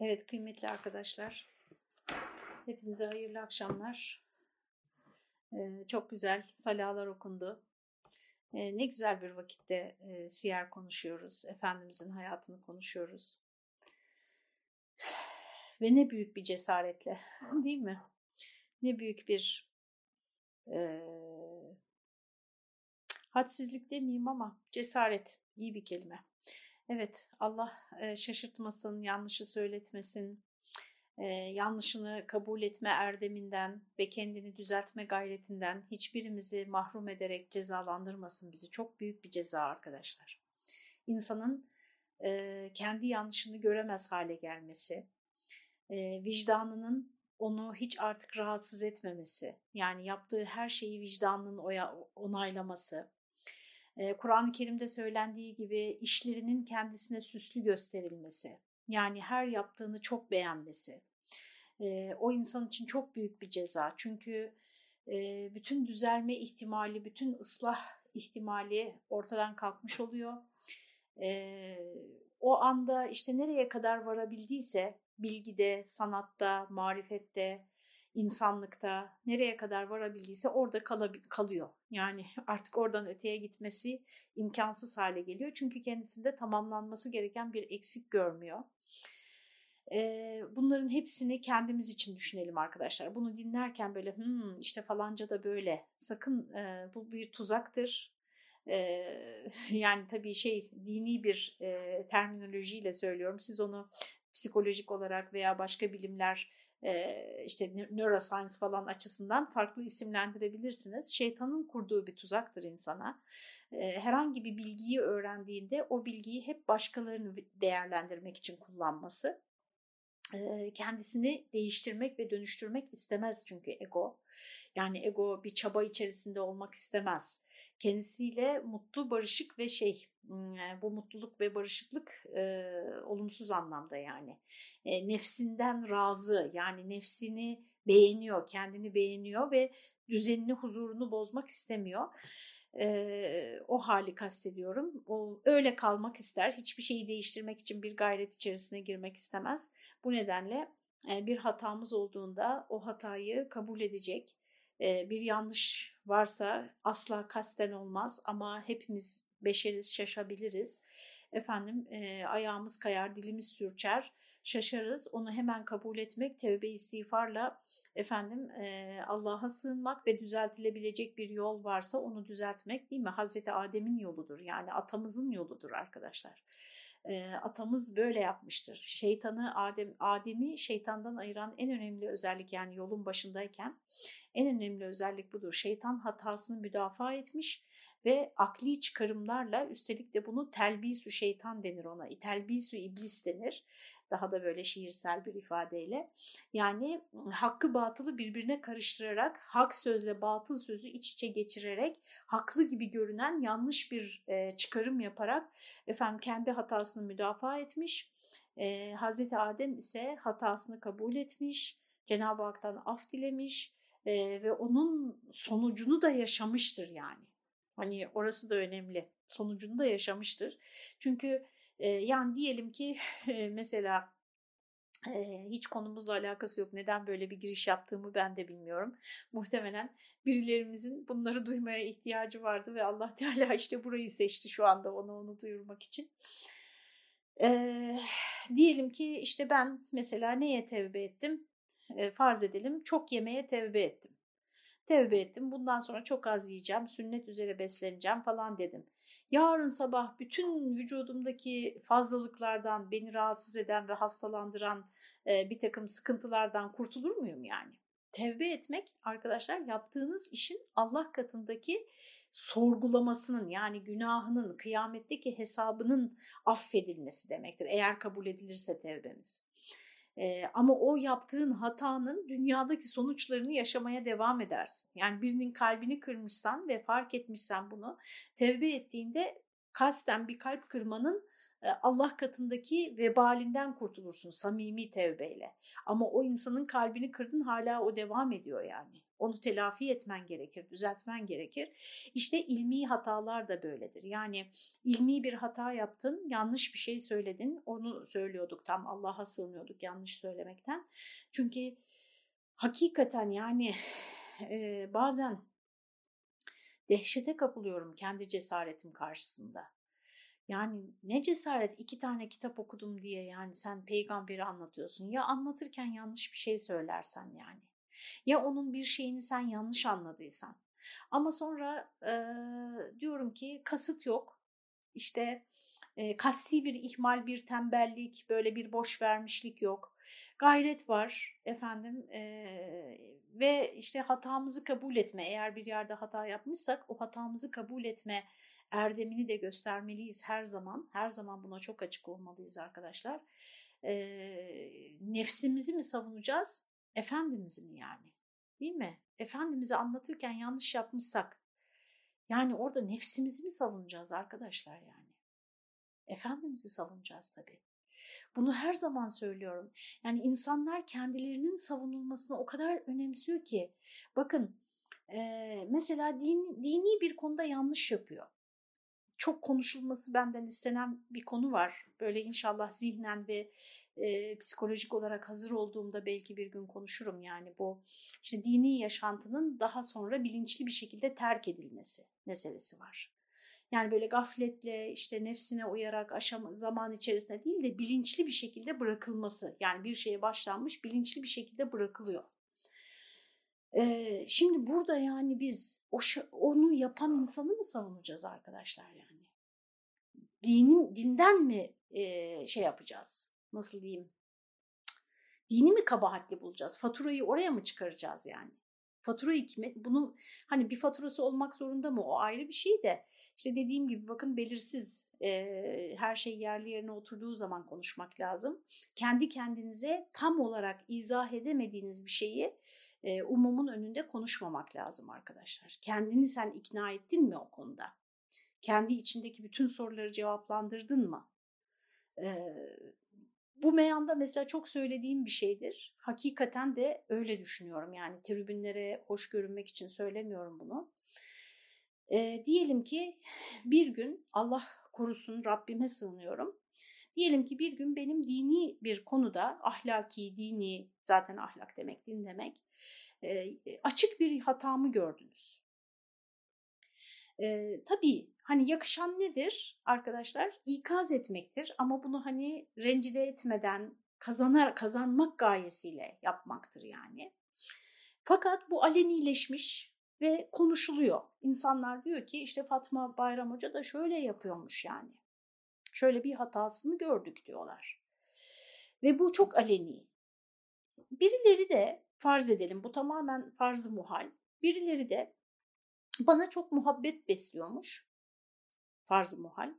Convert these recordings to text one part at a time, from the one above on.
Evet kıymetli arkadaşlar, hepinize hayırlı akşamlar. Ee, çok güzel salalar okundu. Ee, ne güzel bir vakitte e, siyer konuşuyoruz, Efendimizin hayatını konuşuyoruz. Ve ne büyük bir cesaretle değil mi? Ne büyük bir e, hadsizlik demeyeyim ama cesaret iyi bir kelime. Evet, Allah şaşırtmasın, yanlışı söyletmesin, yanlışını kabul etme erdeminden ve kendini düzeltme gayretinden hiçbirimizi mahrum ederek cezalandırmasın bizi. Çok büyük bir ceza arkadaşlar. İnsanın kendi yanlışını göremez hale gelmesi, vicdanının onu hiç artık rahatsız etmemesi, yani yaptığı her şeyi vicdanının onaylaması, Kur'an-ı Kerim'de söylendiği gibi işlerinin kendisine süslü gösterilmesi, yani her yaptığını çok beğenmesi, o insan için çok büyük bir ceza. Çünkü bütün düzelme ihtimali, bütün ıslah ihtimali ortadan kalkmış oluyor. O anda işte nereye kadar varabildiyse bilgide, sanatta, marifette, insanlıkta nereye kadar varabildiyse orada kalıyor. Yani artık oradan öteye gitmesi imkansız hale geliyor. Çünkü kendisinde tamamlanması gereken bir eksik görmüyor. Bunların hepsini kendimiz için düşünelim arkadaşlar. Bunu dinlerken böyle hmm, işte falanca da böyle sakın bu bir tuzaktır. Yani tabii şey dini bir terminolojiyle söylüyorum. Siz onu psikolojik olarak veya başka bilimler işte neuroscience falan açısından farklı isimlendirebilirsiniz. Şeytanın kurduğu bir tuzaktır insana. Herhangi bir bilgiyi öğrendiğinde o bilgiyi hep başkalarını değerlendirmek için kullanması. Kendisini değiştirmek ve dönüştürmek istemez çünkü ego. Yani ego bir çaba içerisinde olmak istemez. Kendisiyle mutlu, barışık ve şey bu mutluluk ve barışıklık e, olumsuz anlamda yani. E, nefsinden razı yani nefsini beğeniyor, kendini beğeniyor ve düzenini, huzurunu bozmak istemiyor. E, o hali kastediyorum. O öyle kalmak ister. Hiçbir şeyi değiştirmek için bir gayret içerisine girmek istemez. Bu nedenle bir hatamız olduğunda o hatayı kabul edecek. Bir yanlış varsa asla kasten olmaz ama hepimiz beşeriz, şaşabiliriz. Efendim e, ayağımız kayar, dilimiz sürçer, şaşarız. Onu hemen kabul etmek, tevbe istiğfarla efendim e, Allah'a sığınmak ve düzeltilebilecek bir yol varsa onu düzeltmek değil mi? Hazreti Adem'in yoludur yani atamızın yoludur arkadaşlar. E, atamız böyle yapmıştır. Şeytanı Adem Adem'i şeytandan ayıran en önemli özellik yani yolun başındayken en önemli özellik budur. Şeytan hatasını müdafaa etmiş ve akli çıkarımlarla üstelik de bunu telbisü şeytan denir ona. Telbisü iblis denir. Daha da böyle şiirsel bir ifadeyle. Yani hakkı batılı birbirine karıştırarak, hak sözle batıl sözü iç içe geçirerek, haklı gibi görünen yanlış bir e, çıkarım yaparak efendim kendi hatasını müdafaa etmiş. E, Hazreti Adem ise hatasını kabul etmiş, Cenab-ı Hak'tan af dilemiş e, ve onun sonucunu da yaşamıştır yani. Hani orası da önemli. Sonucunu da yaşamıştır. Çünkü e, yani diyelim ki e, mesela hiç konumuzla alakası yok. Neden böyle bir giriş yaptığımı ben de bilmiyorum. Muhtemelen birilerimizin bunları duymaya ihtiyacı vardı ve Allah Teala işte burayı seçti şu anda onu onu duyurmak için. E, diyelim ki işte ben mesela neye tevbe ettim? E, farz edelim çok yemeye tevbe ettim tevbe ettim. Bundan sonra çok az yiyeceğim, sünnet üzere besleneceğim falan dedim. Yarın sabah bütün vücudumdaki fazlalıklardan, beni rahatsız eden ve hastalandıran e, bir takım sıkıntılardan kurtulur muyum yani? Tevbe etmek arkadaşlar yaptığınız işin Allah katındaki sorgulamasının yani günahının, kıyametteki hesabının affedilmesi demektir. Eğer kabul edilirse tevbemiz. Ee, ama o yaptığın hatanın dünyadaki sonuçlarını yaşamaya devam edersin. Yani birinin kalbini kırmışsan ve fark etmişsen bunu tevbe ettiğinde kasten bir kalp kırmanın Allah katındaki vebalinden kurtulursun samimi tevbeyle. Ama o insanın kalbini kırdın hala o devam ediyor yani. Onu telafi etmen gerekir, düzeltmen gerekir. İşte ilmi hatalar da böyledir. Yani ilmi bir hata yaptın, yanlış bir şey söyledin. Onu söylüyorduk tam Allah'a sığınıyorduk yanlış söylemekten. Çünkü hakikaten yani e, bazen dehşete kapılıyorum kendi cesaretim karşısında. Yani ne cesaret iki tane kitap okudum diye yani sen peygamberi anlatıyorsun. Ya anlatırken yanlış bir şey söylersen yani. Ya onun bir şeyini sen yanlış anladıysan. Ama sonra e, diyorum ki kasıt yok. İşte e, kasti bir ihmal, bir tembellik, böyle bir boş vermişlik yok. Gayret var efendim e, ve işte hatamızı kabul etme. Eğer bir yerde hata yapmışsak o hatamızı kabul etme erdemini de göstermeliyiz her zaman. Her zaman buna çok açık olmalıyız arkadaşlar. E, nefsimizi mi savunacağız? Efendimiz'i mi yani? Değil mi? Efendimiz'i anlatırken yanlış yapmışsak yani orada nefsimizi mi savunacağız arkadaşlar yani? Efendimiz'i savunacağız tabii. Bunu her zaman söylüyorum. Yani insanlar kendilerinin savunulmasını o kadar önemsiyor ki. Bakın e, mesela din, dini bir konuda yanlış yapıyor çok konuşulması benden istenen bir konu var. Böyle inşallah zihnen ve e, psikolojik olarak hazır olduğumda belki bir gün konuşurum yani bu işte dini yaşantının daha sonra bilinçli bir şekilde terk edilmesi meselesi var. Yani böyle gafletle işte nefsine uyarak aşama, zaman içerisinde değil de bilinçli bir şekilde bırakılması. Yani bir şeye başlanmış bilinçli bir şekilde bırakılıyor. Ee, şimdi burada yani biz o, onu yapan insanı mı savunacağız arkadaşlar yani? Dinin, dinden mi e, şey yapacağız? Nasıl diyeyim? Dini mi kabahatli bulacağız? Faturayı oraya mı çıkaracağız yani? Faturayı kime? Bunun hani bir faturası olmak zorunda mı? O ayrı bir şey de. İşte dediğim gibi bakın belirsiz e, her şey yerli yerine oturduğu zaman konuşmak lazım. Kendi kendinize tam olarak izah edemediğiniz bir şeyi e, umumun önünde konuşmamak lazım arkadaşlar. Kendini sen ikna ettin mi o konuda? Kendi içindeki bütün soruları cevaplandırdın mı? E, bu meyanda mesela çok söylediğim bir şeydir. Hakikaten de öyle düşünüyorum. Yani tribünlere hoş görünmek için söylemiyorum bunu. E, diyelim ki bir gün Allah korusun Rabbime sığınıyorum. Diyelim ki bir gün benim dini bir konuda ahlaki, dini zaten ahlak demek, din demek e, açık bir hatamı gördünüz. E, tabii hani yakışan nedir arkadaşlar? İkaz etmektir ama bunu hani rencide etmeden kazanar, kazanmak gayesiyle yapmaktır yani. Fakat bu alenileşmiş ve konuşuluyor. İnsanlar diyor ki işte Fatma Bayram Hoca da şöyle yapıyormuş yani. Şöyle bir hatasını gördük diyorlar. Ve bu çok aleni. Birileri de farz edelim bu tamamen farz muhal. Birileri de bana çok muhabbet besliyormuş. farz muhal.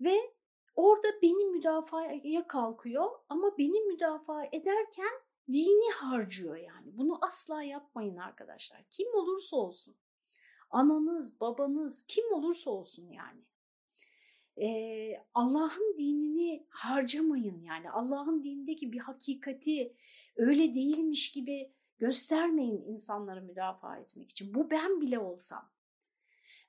Ve orada beni müdafaya kalkıyor ama beni müdafaa ederken dini harcıyor yani. Bunu asla yapmayın arkadaşlar. Kim olursa olsun. Ananız, babanız, kim olursa olsun yani. Ee, Allah'ın dinini harcamayın yani. Allah'ın dinindeki bir hakikati öyle değilmiş gibi göstermeyin insanları müdafaa etmek için. Bu ben bile olsam.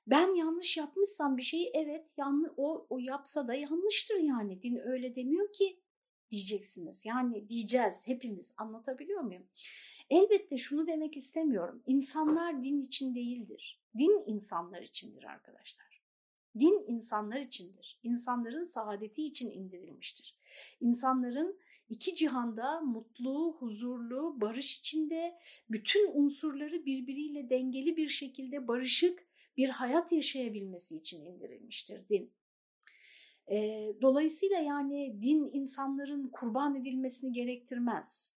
Ben yanlış yapmışsam bir şeyi evet yanlış o, o yapsa da yanlıştır yani. Din öyle demiyor ki diyeceksiniz. Yani diyeceğiz hepimiz anlatabiliyor muyum? Elbette şunu demek istemiyorum. İnsanlar din için değildir. Din insanlar içindir arkadaşlar. Din insanlar içindir. İnsanların saadeti için indirilmiştir. İnsanların iki cihanda mutlu, huzurlu, barış içinde bütün unsurları birbiriyle dengeli bir şekilde barışık bir hayat yaşayabilmesi için indirilmiştir din. E, dolayısıyla yani din insanların kurban edilmesini gerektirmez.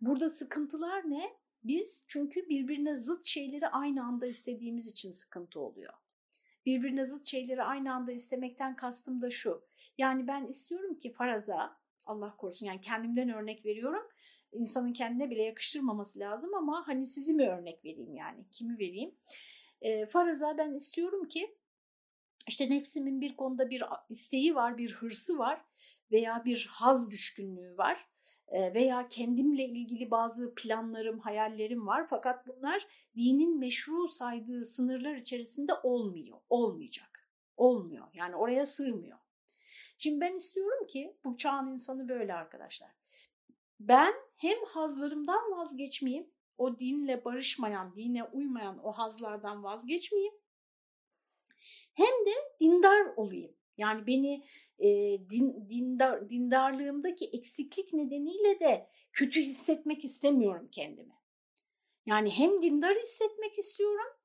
Burada sıkıntılar ne? Biz çünkü birbirine zıt şeyleri aynı anda istediğimiz için sıkıntı oluyor. Birbirine zıt şeyleri aynı anda istemekten kastım da şu. Yani ben istiyorum ki faraza Allah korusun yani kendimden örnek veriyorum. İnsanın kendine bile yakıştırmaması lazım ama hani sizi mi örnek vereyim yani kimi vereyim? E, faraza ben istiyorum ki işte nefsimin bir konuda bir isteği var, bir hırsı var veya bir haz düşkünlüğü var. Veya kendimle ilgili bazı planlarım, hayallerim var fakat bunlar dinin meşru saydığı sınırlar içerisinde olmuyor, olmayacak, olmuyor. Yani oraya sığmıyor. Şimdi ben istiyorum ki bu çağın insanı böyle arkadaşlar. Ben hem hazlarımdan vazgeçmeyeyim, o dinle barışmayan, dine uymayan o hazlardan vazgeçmeyeyim. Hem de dindar olayım. Yani beni e, din, dindar, dindarlığımdaki eksiklik nedeniyle de kötü hissetmek istemiyorum kendimi. Yani hem dindar hissetmek istiyorum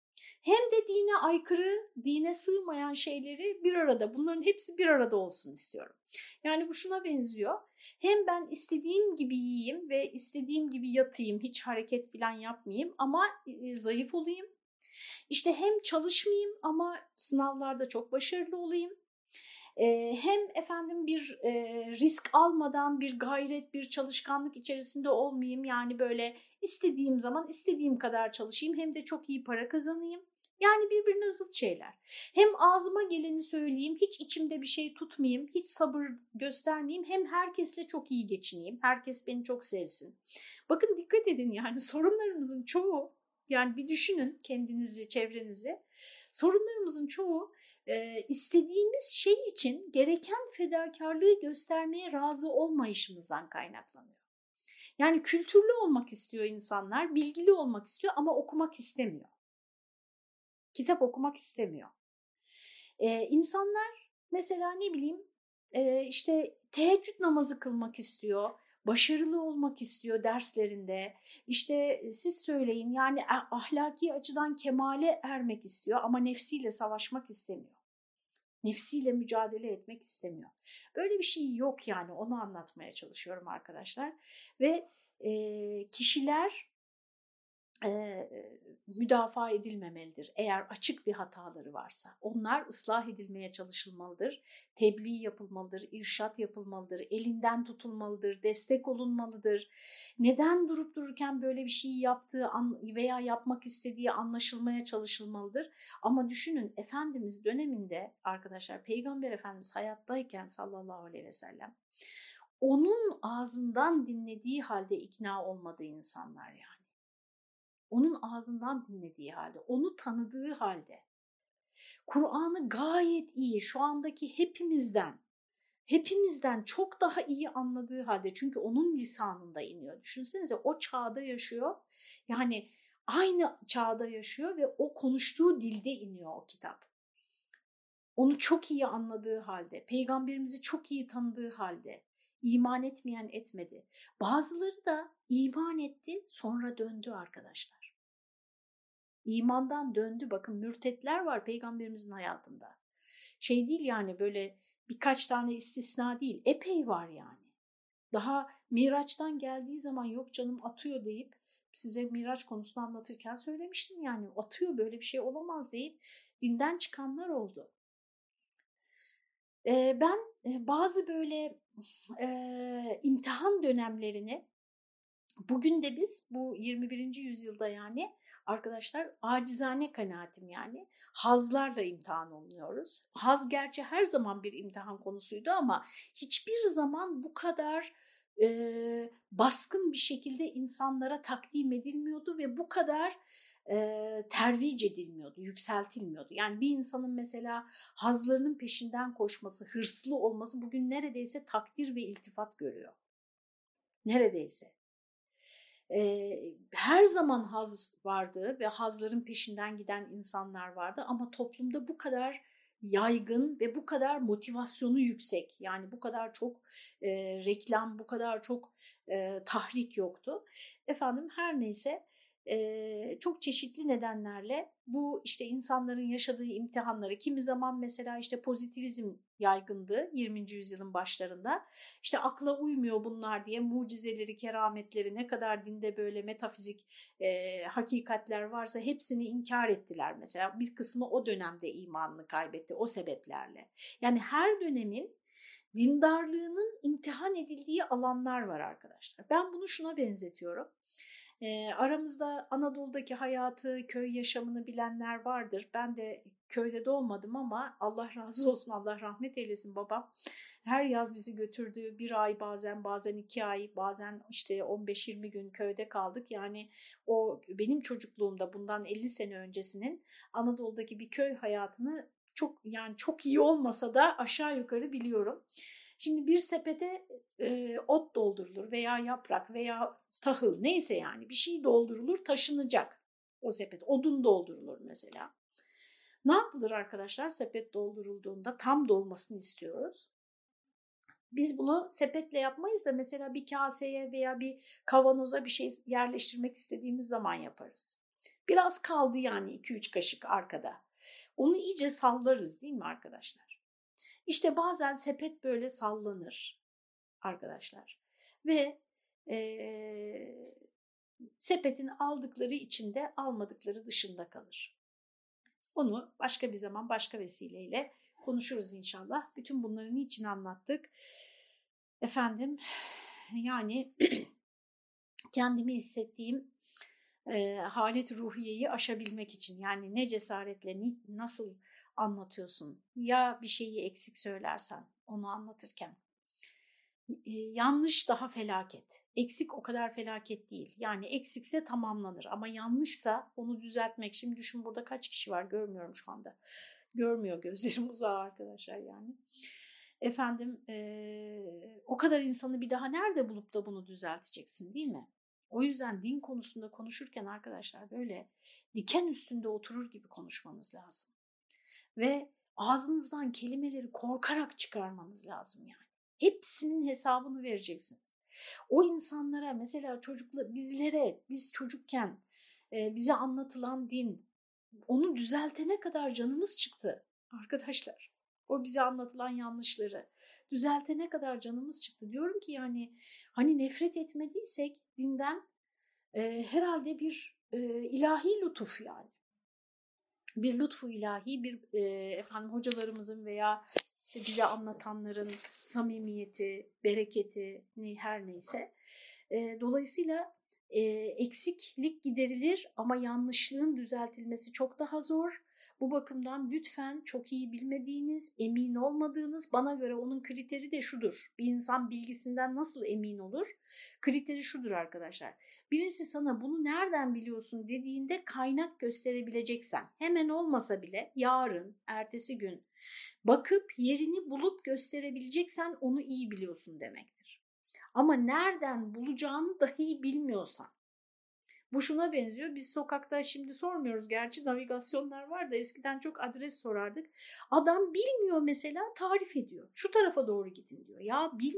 hem de dine aykırı, dine sığmayan şeyleri bir arada, bunların hepsi bir arada olsun istiyorum. Yani bu şuna benziyor. Hem ben istediğim gibi yiyeyim ve istediğim gibi yatayım, hiç hareket falan yapmayayım ama zayıf olayım. İşte hem çalışmayayım ama sınavlarda çok başarılı olayım. Hem efendim bir risk almadan bir gayret, bir çalışkanlık içerisinde olmayayım. Yani böyle istediğim zaman istediğim kadar çalışayım hem de çok iyi para kazanayım. Yani birbirine zıt şeyler. Hem ağzıma geleni söyleyeyim, hiç içimde bir şey tutmayayım, hiç sabır göstermeyeyim. Hem herkesle çok iyi geçineyim, herkes beni çok sevsin. Bakın dikkat edin yani sorunlarımızın çoğu, yani bir düşünün kendinizi, çevrenizi. Sorunlarımızın çoğu e, istediğimiz şey için gereken fedakarlığı göstermeye razı olmayışımızdan kaynaklanıyor. Yani kültürlü olmak istiyor insanlar, bilgili olmak istiyor ama okumak istemiyor kitap okumak istemiyor. Ee, insanlar mesela ne bileyim e, işte teheccüd namazı kılmak istiyor, başarılı olmak istiyor derslerinde. İşte siz söyleyin yani ahlaki açıdan kemale ermek istiyor ama nefsiyle savaşmak istemiyor. Nefsiyle mücadele etmek istemiyor. Böyle bir şey yok yani onu anlatmaya çalışıyorum arkadaşlar. Ve e, kişiler e, müdafaa edilmemelidir. Eğer açık bir hataları varsa onlar ıslah edilmeye çalışılmalıdır, tebliğ yapılmalıdır, irşat yapılmalıdır, elinden tutulmalıdır, destek olunmalıdır. Neden durup dururken böyle bir şey yaptığı veya yapmak istediği anlaşılmaya çalışılmalıdır. Ama düşünün Efendimiz döneminde arkadaşlar Peygamber Efendimiz hayattayken sallallahu aleyhi ve sellem onun ağzından dinlediği halde ikna olmadığı insanlar yani onun ağzından dinlediği halde, onu tanıdığı halde, Kur'an'ı gayet iyi şu andaki hepimizden, hepimizden çok daha iyi anladığı halde çünkü onun lisanında iniyor. Düşünsenize o çağda yaşıyor. Yani aynı çağda yaşıyor ve o konuştuğu dilde iniyor o kitap. Onu çok iyi anladığı halde, peygamberimizi çok iyi tanıdığı halde, iman etmeyen etmedi. Bazıları da iman etti sonra döndü arkadaşlar. İmandan döndü. Bakın mürtetler var peygamberimizin hayatında. Şey değil yani böyle birkaç tane istisna değil. Epey var yani. Daha Miraç'tan geldiği zaman yok canım atıyor deyip size Miraç konusunu anlatırken söylemiştim yani atıyor böyle bir şey olamaz deyip dinden çıkanlar oldu. Ee, ben bazı böyle e, imtihan dönemlerini bugün de biz bu 21. yüzyılda yani arkadaşlar acizane kanaatim yani hazlarla imtihan olunuyoruz. Haz gerçi her zaman bir imtihan konusuydu ama hiçbir zaman bu kadar e, baskın bir şekilde insanlara takdim edilmiyordu ve bu kadar e, tervic edilmiyordu, yükseltilmiyordu. Yani bir insanın mesela hazlarının peşinden koşması, hırslı olması bugün neredeyse takdir ve iltifat görüyor. Neredeyse e, her zaman haz vardı ve hazların peşinden giden insanlar vardı ama toplumda bu kadar yaygın ve bu kadar motivasyonu yüksek yani bu kadar çok e, reklam bu kadar çok e, tahrik yoktu. Efendim her neyse e, çok çeşitli nedenlerle bu işte insanların yaşadığı imtihanları kimi zaman mesela işte pozitivizm yaygındı 20. yüzyılın başlarında. İşte akla uymuyor bunlar diye mucizeleri kerametleri ne kadar dinde böyle metafizik e, hakikatler varsa hepsini inkar ettiler mesela. Bir kısmı o dönemde imanını kaybetti o sebeplerle. Yani her dönemin dindarlığının imtihan edildiği alanlar var arkadaşlar. Ben bunu şuna benzetiyorum e, aramızda Anadolu'daki hayatı, köy yaşamını bilenler vardır. Ben de köyde doğmadım ama Allah razı olsun, Allah rahmet eylesin babam. her yaz bizi götürdü. Bir ay bazen bazen iki ay bazen işte 15-20 gün köyde kaldık. Yani o benim çocukluğumda bundan 50 sene öncesinin Anadolu'daki bir köy hayatını çok yani çok iyi olmasa da aşağı yukarı biliyorum. Şimdi bir sepete e, ot doldurulur veya yaprak veya tahıl neyse yani bir şey doldurulur taşınacak o sepet. Odun doldurulur mesela. Ne yapılır arkadaşlar sepet doldurulduğunda tam dolmasını istiyoruz. Biz bunu sepetle yapmayız da mesela bir kaseye veya bir kavanoza bir şey yerleştirmek istediğimiz zaman yaparız. Biraz kaldı yani 2-3 kaşık arkada. Onu iyice sallarız değil mi arkadaşlar? İşte bazen sepet böyle sallanır arkadaşlar. Ve e, sepetin aldıkları içinde almadıkları dışında kalır. Onu başka bir zaman başka vesileyle konuşuruz inşallah. Bütün bunları niçin anlattık? Efendim yani kendimi hissettiğim e, halet ruhiyeyi aşabilmek için yani ne cesaretle nasıl anlatıyorsun ya bir şeyi eksik söylersen onu anlatırken yanlış daha felaket eksik o kadar felaket değil yani eksikse tamamlanır ama yanlışsa onu düzeltmek şimdi düşün burada kaç kişi var görmüyorum şu anda görmüyor gözlerim uzağa arkadaşlar yani efendim e, o kadar insanı bir daha nerede bulup da bunu düzelteceksin değil mi? O yüzden din konusunda konuşurken arkadaşlar böyle diken üstünde oturur gibi konuşmanız lazım. Ve ağzınızdan kelimeleri korkarak çıkarmanız lazım yani. Hepsinin hesabını vereceksiniz. O insanlara mesela çocukla bizlere biz çocukken e, bize anlatılan din onu düzeltene kadar canımız çıktı arkadaşlar. O bize anlatılan yanlışları düzeltene kadar canımız çıktı. Diyorum ki yani hani nefret etmediysek dinden e, herhalde bir e, ilahi lütuf yani. Bir lütfu ilahi, bir e, efendim hocalarımızın veya işte bize anlatanların samimiyeti, bereketi ne, her neyse. E, dolayısıyla e, eksiklik giderilir ama yanlışlığın düzeltilmesi çok daha zor. Bu bakımdan lütfen çok iyi bilmediğiniz, emin olmadığınız, bana göre onun kriteri de şudur. Bir insan bilgisinden nasıl emin olur? Kriteri şudur arkadaşlar. Birisi sana bunu nereden biliyorsun dediğinde kaynak gösterebileceksen, hemen olmasa bile yarın, ertesi gün bakıp yerini bulup gösterebileceksen onu iyi biliyorsun demektir. Ama nereden bulacağını dahi bilmiyorsan, bu şuna benziyor. Biz sokakta şimdi sormuyoruz. Gerçi navigasyonlar var da eskiden çok adres sorardık. Adam bilmiyor mesela tarif ediyor. Şu tarafa doğru gidin diyor. Ya bil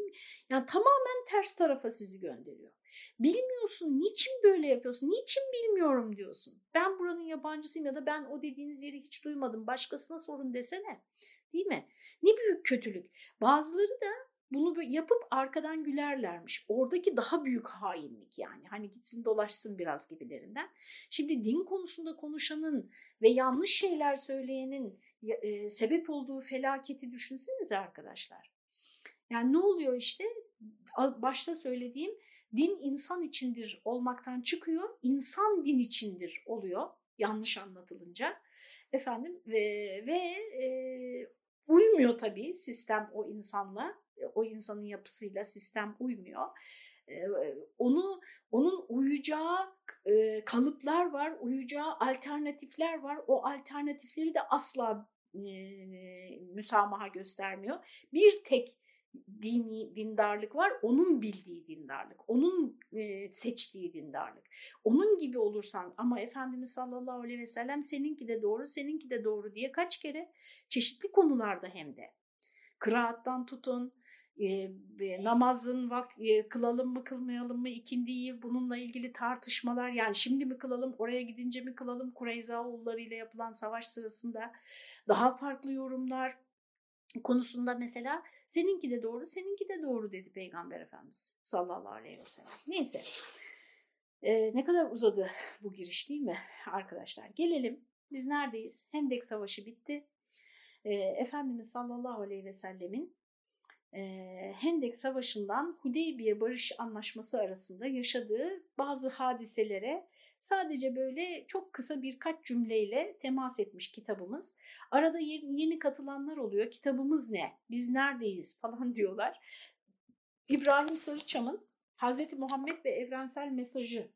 yani tamamen ters tarafa sizi gönderiyor. Bilmiyorsun. Niçin böyle yapıyorsun? Niçin bilmiyorum diyorsun. Ben buranın yabancısıyım ya da ben o dediğiniz yeri hiç duymadım. Başkasına sorun desene. Değil mi? Ne büyük kötülük. Bazıları da bunu yapıp arkadan gülerlermiş. Oradaki daha büyük hainlik yani. Hani gitsin dolaşsın biraz gibilerinden. Şimdi din konusunda konuşanın ve yanlış şeyler söyleyenin e, sebep olduğu felaketi düşünsenize arkadaşlar. Yani ne oluyor işte? Başta söylediğim din insan içindir olmaktan çıkıyor. insan din içindir oluyor yanlış anlatılınca. Efendim ve, ve e, uymuyor tabii sistem o insanla o insanın yapısıyla sistem uymuyor. Onu onun uyacağı kalıplar var, uyacağı alternatifler var. O alternatifleri de asla müsamaha göstermiyor. Bir tek dini dindarlık var. Onun bildiği dindarlık. Onun e, seçtiği dindarlık. Onun gibi olursan ama Efendimiz sallallahu aleyhi ve sellem seninki de doğru, seninki de doğru diye kaç kere çeşitli konularda hem de. Kıraattan tutun, e, namazın vak e, kılalım mı kılmayalım mı ikindiyi bununla ilgili tartışmalar yani şimdi mi kılalım oraya gidince mi kılalım Kureyza oğulları ile yapılan savaş sırasında daha farklı yorumlar konusunda mesela seninki de doğru seninki de doğru dedi Peygamber Efendimiz sallallahu aleyhi ve sellem. Neyse e, ne kadar uzadı bu giriş değil mi arkadaşlar gelelim biz neredeyiz Hendek Savaşı bitti. E, Efendimiz sallallahu aleyhi ve sellemin Hendek Savaşı'ndan Hudeybiye Barış Anlaşması arasında yaşadığı bazı hadiselere Sadece böyle çok kısa birkaç cümleyle temas etmiş kitabımız. Arada yeni katılanlar oluyor. Kitabımız ne? Biz neredeyiz falan diyorlar. İbrahim Sarıçam'ın Hazreti Muhammed ve Evrensel Mesajı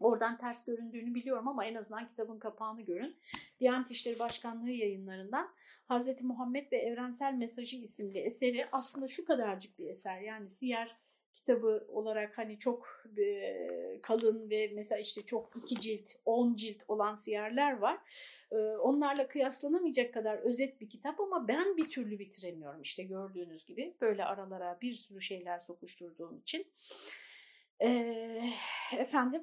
Oradan ters göründüğünü biliyorum ama en azından kitabın kapağını görün. Diyanet İşleri Başkanlığı yayınlarından Hazreti Muhammed ve Evrensel Mesajı isimli eseri aslında şu kadarcık bir eser. Yani siyer kitabı olarak hani çok e, kalın ve mesela işte çok iki cilt, on cilt olan siyerler var. E, onlarla kıyaslanamayacak kadar özet bir kitap ama ben bir türlü bitiremiyorum işte gördüğünüz gibi. Böyle aralara bir sürü şeyler sokuşturduğum için. E, efendim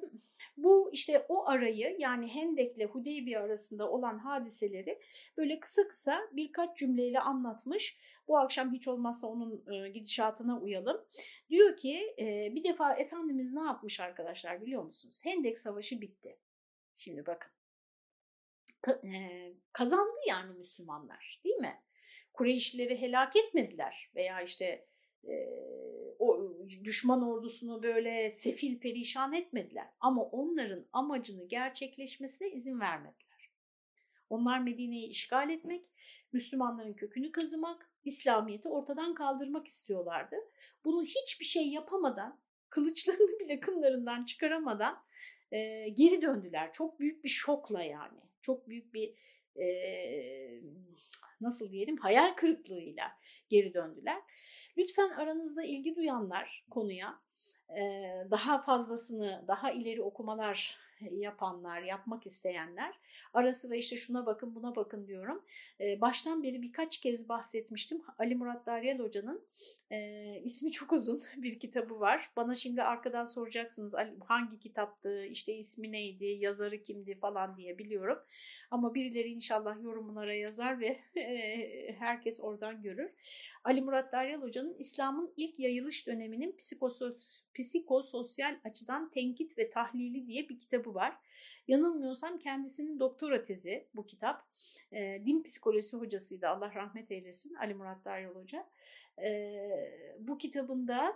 bu işte o arayı yani Hendek ile Hudeybiye arasında olan hadiseleri böyle kısa kısa birkaç cümleyle anlatmış. Bu akşam hiç olmazsa onun e, gidişatına uyalım. Diyor ki e, bir defa Efendimiz ne yapmış arkadaşlar biliyor musunuz? Hendek Savaşı bitti. Şimdi bakın. E, kazandı yani Müslümanlar değil mi? Kureyşlileri helak etmediler veya işte o düşman ordusunu böyle sefil perişan etmediler. Ama onların amacını gerçekleşmesine izin vermediler. Onlar Medine'yi işgal etmek, Müslümanların kökünü kazımak, İslamiyet'i ortadan kaldırmak istiyorlardı. Bunu hiçbir şey yapamadan, kılıçlarını bile kınlarından çıkaramadan e, geri döndüler. Çok büyük bir şokla yani. Çok büyük bir e, nasıl diyelim hayal kırıklığıyla geri döndüler. Lütfen aranızda ilgi duyanlar konuya daha fazlasını, daha ileri okumalar yapanlar, yapmak isteyenler arası ve işte şuna bakın buna bakın diyorum. Baştan beri birkaç kez bahsetmiştim. Ali Murat Daryal Hoca'nın e, ismi çok uzun bir kitabı var. Bana şimdi arkadan soracaksınız hangi kitaptı, işte ismi neydi, yazarı kimdi falan diye biliyorum. Ama birileri inşallah yorumlara yazar ve e, herkes oradan görür. Ali Murat Daryal Hoca'nın İslam'ın ilk yayılış döneminin psikosos psikososyal açıdan tenkit ve tahlili diye bir kitabı var. Yanılmıyorsam kendisinin doktora tezi bu kitap. E, din psikolojisi hocasıydı Allah rahmet eylesin Ali Murat Daryal Hoca e, bu kitabında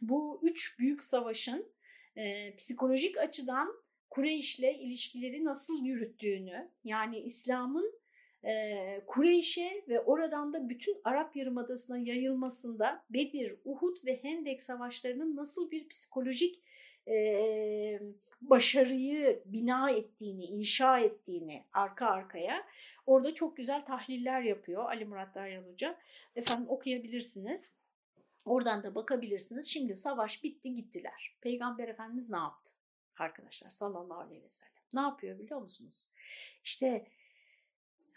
bu üç büyük savaşın e, psikolojik açıdan Kureyş'le ilişkileri nasıl yürüttüğünü yani İslam'ın e, Kureyş'e ve oradan da bütün Arap Yarımadası'na yayılmasında Bedir, Uhud ve Hendek savaşlarının nasıl bir psikolojik başarıyı bina ettiğini, inşa ettiğini arka arkaya orada çok güzel tahliller yapıyor Ali Murat Daryal Hoca. Efendim okuyabilirsiniz. Oradan da bakabilirsiniz. Şimdi savaş bitti gittiler. Peygamber Efendimiz ne yaptı? Arkadaşlar sallallahu aleyhi ve sellem. Ne yapıyor biliyor musunuz? İşte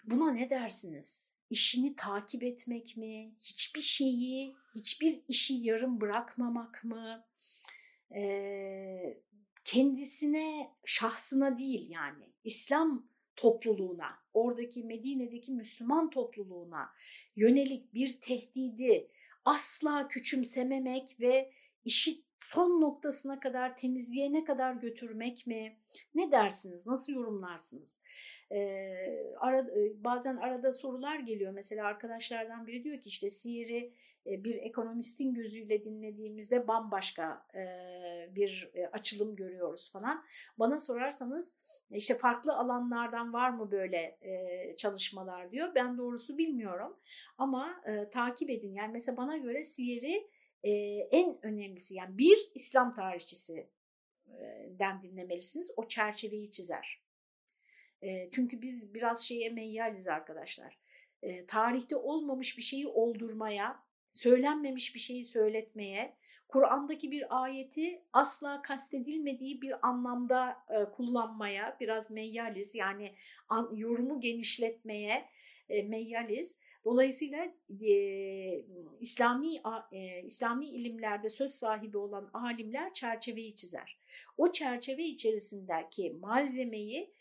buna ne dersiniz? İşini takip etmek mi? Hiçbir şeyi, hiçbir işi yarım bırakmamak mı? Ee, kendisine, şahsına değil yani İslam topluluğuna, oradaki Medine'deki Müslüman topluluğuna yönelik bir tehdidi asla küçümsememek ve işi son noktasına kadar temizleyene kadar götürmek mi? Ne dersiniz? Nasıl yorumlarsınız? Ee, ara, bazen arada sorular geliyor. Mesela arkadaşlardan biri diyor ki işte sihiri e, bir ekonomistin gözüyle dinlediğimizde bambaşka e, bir e, açılım görüyoruz falan. Bana sorarsanız işte farklı alanlardan var mı böyle çalışmalar diyor. Ben doğrusu bilmiyorum ama takip edin. Yani mesela bana göre sihiri en önemlisi yani bir İslam tarihçisi den dinlemelisiniz. O çerçeveyi çizer. çünkü biz biraz şeye meyyaliz arkadaşlar. tarihte olmamış bir şeyi oldurmaya, söylenmemiş bir şeyi söyletmeye, Kur'an'daki bir ayeti asla kastedilmediği bir anlamda e, kullanmaya biraz meyyaliz. Yani an, yorumu genişletmeye e, meyyaliz. Dolayısıyla e, İslami e, İslami ilimlerde söz sahibi olan alimler çerçeveyi çizer. O çerçeve içerisindeki malzemeyi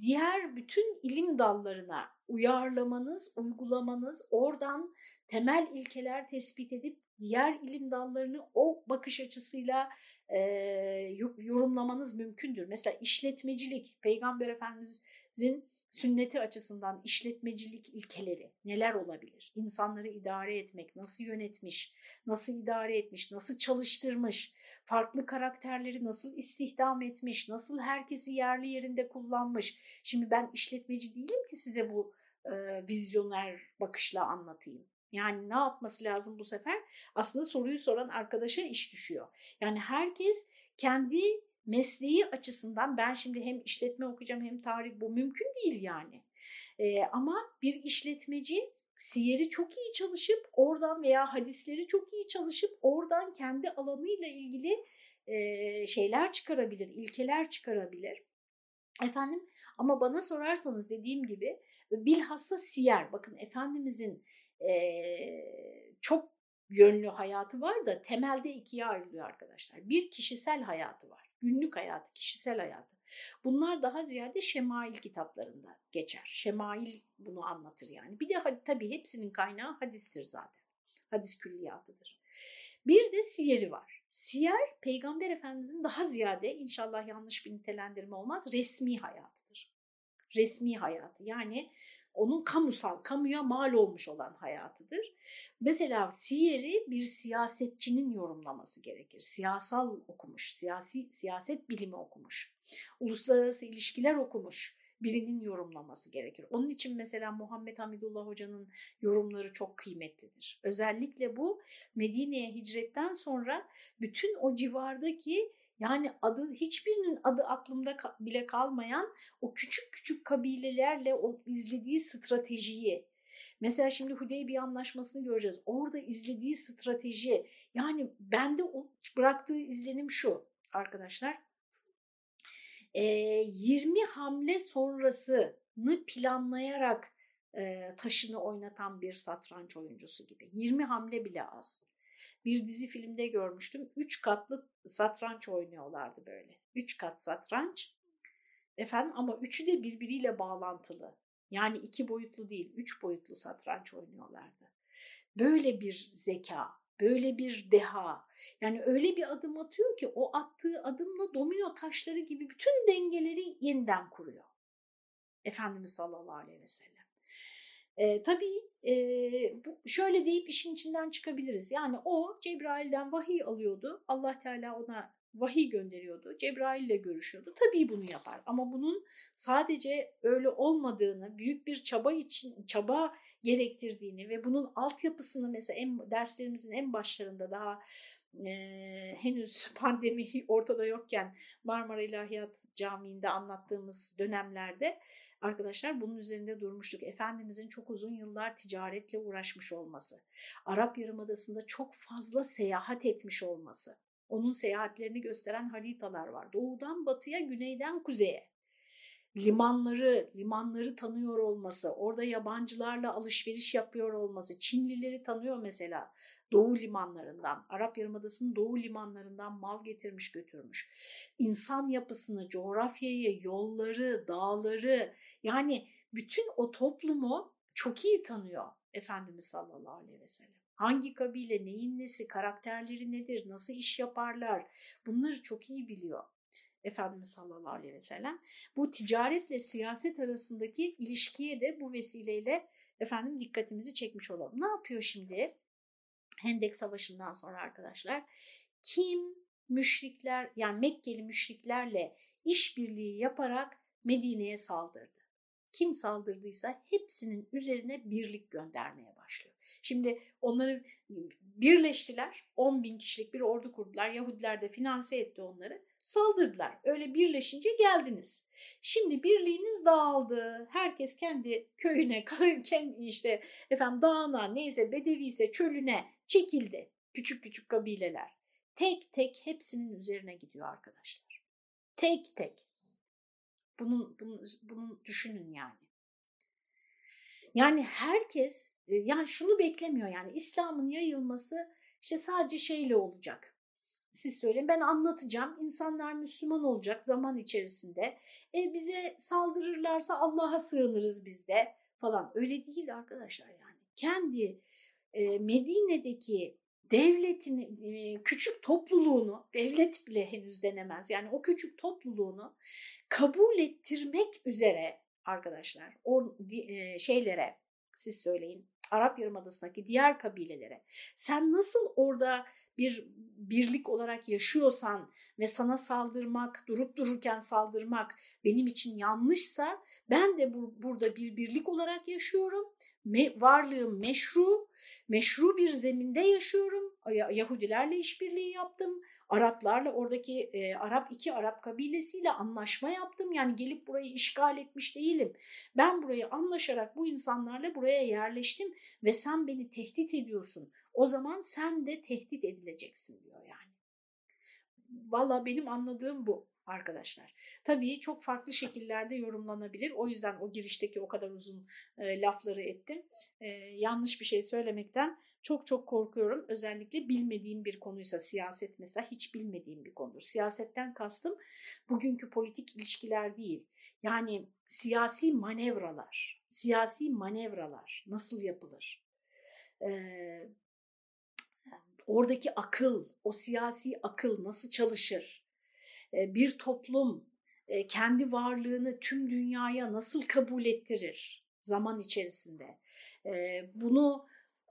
diğer bütün ilim dallarına uyarlamanız, uygulamanız, oradan temel ilkeler tespit edip diğer ilim dallarını o bakış açısıyla e, yorumlamanız mümkündür. Mesela işletmecilik, Peygamber Efendimizin sünneti açısından işletmecilik ilkeleri neler olabilir? İnsanları idare etmek, nasıl yönetmiş, nasıl idare etmiş, nasıl çalıştırmış, farklı karakterleri nasıl istihdam etmiş, nasıl herkesi yerli yerinde kullanmış. Şimdi ben işletmeci değilim ki size bu e, vizyoner bakışla anlatayım. Yani ne yapması lazım bu sefer? Aslında soruyu soran arkadaşa iş düşüyor. Yani herkes kendi mesleği açısından ben şimdi hem işletme okuyacağım hem tarih bu mümkün değil yani. Ee, ama bir işletmeci siyeri çok iyi çalışıp oradan veya hadisleri çok iyi çalışıp oradan kendi alanıyla ilgili e, şeyler çıkarabilir, ilkeler çıkarabilir. Efendim ama bana sorarsanız dediğim gibi bilhassa siyer bakın Efendimizin e, çok yönlü hayatı var da temelde ikiye ayrılıyor arkadaşlar. Bir kişisel hayatı var. Günlük hayatı, kişisel hayatı. Bunlar daha ziyade şemail kitaplarında geçer. Şemail bunu anlatır yani. Bir de tabii hepsinin kaynağı hadistir zaten. Hadis külliyatıdır. Bir de siyeri var. Siyer Peygamber Efendimizin daha ziyade inşallah yanlış bir nitelendirme olmaz resmi hayatıdır. Resmi hayatı yani onun kamusal, kamuya mal olmuş olan hayatıdır. Mesela Siyer'i bir siyasetçinin yorumlaması gerekir. Siyasal okumuş, siyasi siyaset bilimi okumuş, uluslararası ilişkiler okumuş birinin yorumlaması gerekir. Onun için mesela Muhammed Hamidullah Hoca'nın yorumları çok kıymetlidir. Özellikle bu Medine'ye hicretten sonra bütün o civardaki yani adı hiçbirinin adı aklımda bile kalmayan o küçük küçük kabilelerle o izlediği stratejiyi mesela şimdi Hudeybiye anlaşmasını göreceğiz. Orada izlediği strateji yani bende bıraktığı izlenim şu arkadaşlar. E, 20 hamle sonrasını planlayarak e, taşını oynatan bir satranç oyuncusu gibi. 20 hamle bile az bir dizi filmde görmüştüm. Üç katlı satranç oynuyorlardı böyle. Üç kat satranç. Efendim ama üçü de birbiriyle bağlantılı. Yani iki boyutlu değil, üç boyutlu satranç oynuyorlardı. Böyle bir zeka, böyle bir deha. Yani öyle bir adım atıyor ki o attığı adımla domino taşları gibi bütün dengeleri yeniden kuruyor. Efendimiz sallallahu aleyhi ve sellem. E, tabii e, bu, şöyle deyip işin içinden çıkabiliriz. Yani o Cebrail'den vahiy alıyordu. Allah Teala ona vahiy gönderiyordu. Cebrail ile görüşüyordu. Tabii bunu yapar. Ama bunun sadece öyle olmadığını, büyük bir çaba için çaba gerektirdiğini ve bunun altyapısını mesela en, derslerimizin en başlarında daha e, henüz pandemi ortada yokken Marmara İlahiyat Camii'nde anlattığımız dönemlerde arkadaşlar bunun üzerinde durmuştuk. Efendimizin çok uzun yıllar ticaretle uğraşmış olması, Arap Yarımadası'nda çok fazla seyahat etmiş olması, onun seyahatlerini gösteren haritalar var. Doğudan batıya, güneyden kuzeye. Limanları, limanları tanıyor olması, orada yabancılarla alışveriş yapıyor olması, Çinlileri tanıyor mesela doğu limanlarından, Arap Yarımadası'nın doğu limanlarından mal getirmiş götürmüş. İnsan yapısını, coğrafyayı, yolları, dağları, yani bütün o toplumu çok iyi tanıyor Efendimiz sallallahu aleyhi ve sellem. Hangi kabile, neyin nesi, karakterleri nedir, nasıl iş yaparlar bunları çok iyi biliyor. Efendimiz sallallahu aleyhi ve sellem. Bu ticaretle siyaset arasındaki ilişkiye de bu vesileyle efendim dikkatimizi çekmiş olalım. Ne yapıyor şimdi? Hendek Savaşı'ndan sonra arkadaşlar kim müşrikler yani Mekkeli müşriklerle işbirliği yaparak Medine'ye saldırdı kim saldırdıysa hepsinin üzerine birlik göndermeye başlıyor. Şimdi onları birleştiler, 10 bin kişilik bir ordu kurdular. Yahudiler de finanse etti onları. Saldırdılar. Öyle birleşince geldiniz. Şimdi birliğiniz dağıldı. Herkes kendi köyüne, kendi işte efendim dağına, neyse bedeviyse çölüne çekildi. Küçük küçük kabileler. Tek tek hepsinin üzerine gidiyor arkadaşlar. Tek tek. Bunun, bunun, bunun düşünün yani. Yani herkes e, yani şunu beklemiyor yani İslam'ın yayılması işte sadece şeyle olacak. Siz söyleyin ben anlatacağım. İnsanlar Müslüman olacak zaman içerisinde. E bize saldırırlarsa Allah'a sığınırız biz de falan. Öyle değil arkadaşlar yani. Kendi e, Medine'deki devletini, e, küçük topluluğunu, devlet bile henüz denemez. Yani o küçük topluluğunu kabul ettirmek üzere arkadaşlar o e, şeylere siz söyleyin Arap Yarımadası'ndaki diğer kabilelere sen nasıl orada bir birlik olarak yaşıyorsan ve sana saldırmak, durup dururken saldırmak benim için yanlışsa ben de bu, burada bir birlik olarak yaşıyorum. Me, varlığım meşru, meşru bir zeminde yaşıyorum. Yahudilerle işbirliği yaptım. Araplarla oradaki e, Arap iki Arap kabilesiyle anlaşma yaptım. Yani gelip burayı işgal etmiş değilim. Ben burayı anlaşarak bu insanlarla buraya yerleştim ve sen beni tehdit ediyorsun. O zaman sen de tehdit edileceksin diyor yani. Valla benim anladığım bu arkadaşlar. Tabii çok farklı şekillerde yorumlanabilir. O yüzden o girişteki o kadar uzun e, lafları ettim. E, yanlış bir şey söylemekten çok çok korkuyorum. Özellikle bilmediğim bir konuysa siyaset mesela hiç bilmediğim bir konudur. Siyasetten kastım bugünkü politik ilişkiler değil. Yani siyasi manevralar, siyasi manevralar nasıl yapılır? Ee, oradaki akıl, o siyasi akıl nasıl çalışır? Ee, bir toplum e, kendi varlığını tüm dünyaya nasıl kabul ettirir zaman içerisinde? Ee, bunu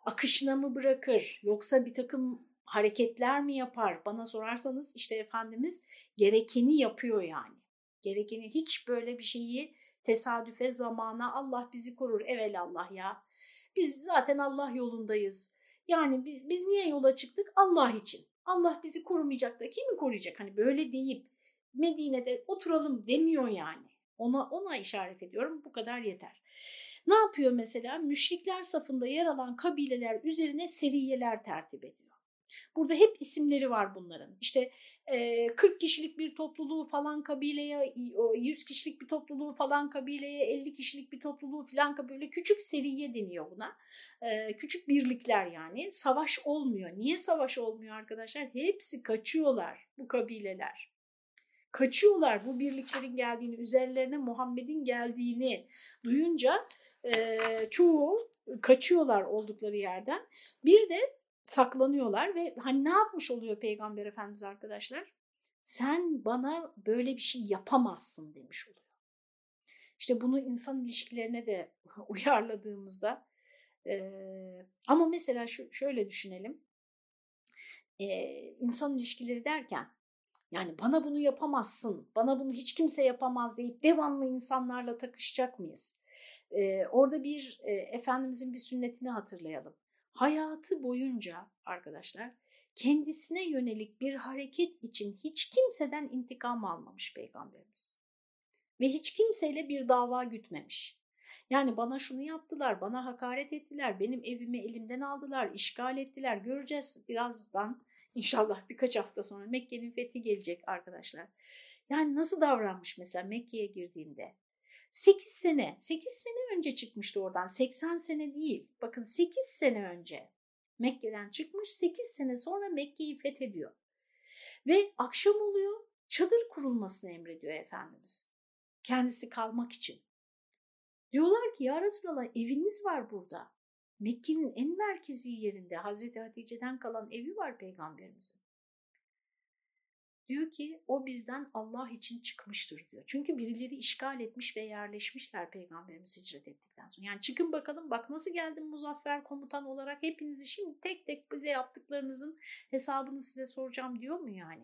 akışına mı bırakır yoksa bir takım hareketler mi yapar? Bana sorarsanız işte Efendimiz gerekeni yapıyor yani. Gerekeni hiç böyle bir şeyi tesadüfe zamana Allah bizi korur evelallah ya. Biz zaten Allah yolundayız. Yani biz, biz niye yola çıktık? Allah için. Allah bizi korumayacak da kimi koruyacak? Hani böyle deyip Medine'de oturalım demiyor yani. Ona, ona işaret ediyorum bu kadar yeter. Ne yapıyor mesela? Müşrikler safında yer alan kabileler üzerine seriyeler tertip ediyor. Burada hep isimleri var bunların. İşte 40 kişilik bir topluluğu falan kabileye, 100 kişilik bir topluluğu falan kabileye, 50 kişilik bir topluluğu falan kabile küçük seriye deniyor buna. Küçük birlikler yani. Savaş olmuyor. Niye savaş olmuyor arkadaşlar? Hepsi kaçıyorlar bu kabileler. Kaçıyorlar bu birliklerin geldiğini, üzerlerine Muhammed'in geldiğini duyunca çoğu kaçıyorlar oldukları yerden. Bir de saklanıyorlar ve hani ne yapmış oluyor Peygamber Efendimiz arkadaşlar? Sen bana böyle bir şey yapamazsın demiş oluyor. İşte bunu insan ilişkilerine de uyarladığımızda e, ama mesela şu, şöyle düşünelim. E, insan ilişkileri derken yani bana bunu yapamazsın, bana bunu hiç kimse yapamaz deyip devamlı insanlarla takışacak mıyız? Ee, orada bir e, Efendimizin bir sünnetini hatırlayalım. Hayatı boyunca arkadaşlar kendisine yönelik bir hareket için hiç kimseden intikam almamış peygamberimiz. Ve hiç kimseyle bir dava gütmemiş. Yani bana şunu yaptılar, bana hakaret ettiler, benim evimi elimden aldılar, işgal ettiler. Göreceğiz birazdan inşallah birkaç hafta sonra Mekke'nin fethi gelecek arkadaşlar. Yani nasıl davranmış mesela Mekke'ye girdiğinde? 8 sene, 8 sene önce çıkmıştı oradan. 80 sene değil. Bakın 8 sene önce Mekke'den çıkmış. 8 sene sonra Mekke'yi fethediyor. Ve akşam oluyor. Çadır kurulmasını emrediyor Efendimiz. Kendisi kalmak için. Diyorlar ki ya Resulallah eviniz var burada. Mekke'nin en merkezi yerinde Hazreti Hatice'den kalan evi var peygamberimizin. Diyor ki o bizden Allah için çıkmıştır diyor. Çünkü birileri işgal etmiş ve yerleşmişler peygamberimiz hicret ettikten sonra. Yani çıkın bakalım bak nasıl geldim muzaffer komutan olarak hepinizi şimdi tek tek bize yaptıklarınızın hesabını size soracağım diyor mu yani?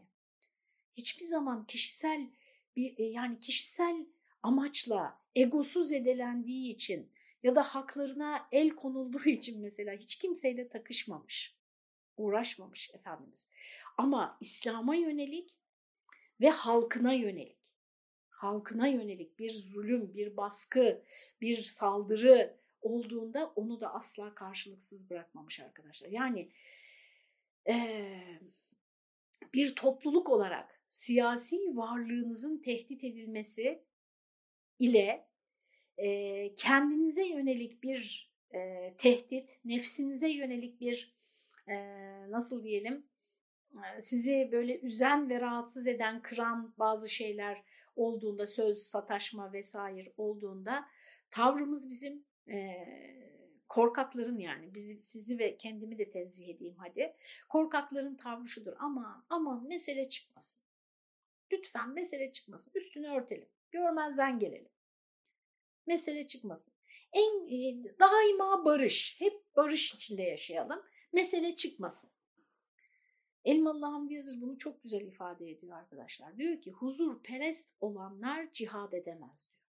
Hiçbir zaman kişisel bir e, yani kişisel amaçla egosuz edelendiği için ya da haklarına el konulduğu için mesela hiç kimseyle takışmamış, uğraşmamış Efendimiz. Ama İslam'a yönelik ve halkına yönelik, halkına yönelik bir zulüm, bir baskı, bir saldırı olduğunda onu da asla karşılıksız bırakmamış arkadaşlar. Yani ee, bir topluluk olarak siyasi varlığınızın tehdit edilmesi ile e, kendinize yönelik bir e, tehdit, nefsinize yönelik bir e, nasıl diyelim sizi böyle üzen ve rahatsız eden, kıran bazı şeyler olduğunda, söz, sataşma vesaire olduğunda tavrımız bizim e, korkakların yani bizi, sizi ve kendimi de tenzih edeyim hadi. Korkakların tavrı şudur ama ama mesele çıkmasın. Lütfen mesele çıkmasın. Üstünü örtelim. Görmezden gelelim. Mesele çıkmasın. En e, daima barış. Hep barış içinde yaşayalım. Mesele çıkmasın. Elmalı Hamdi Yazır bunu çok güzel ifade ediyor arkadaşlar. Diyor ki huzur perest olanlar cihad edemez diyor.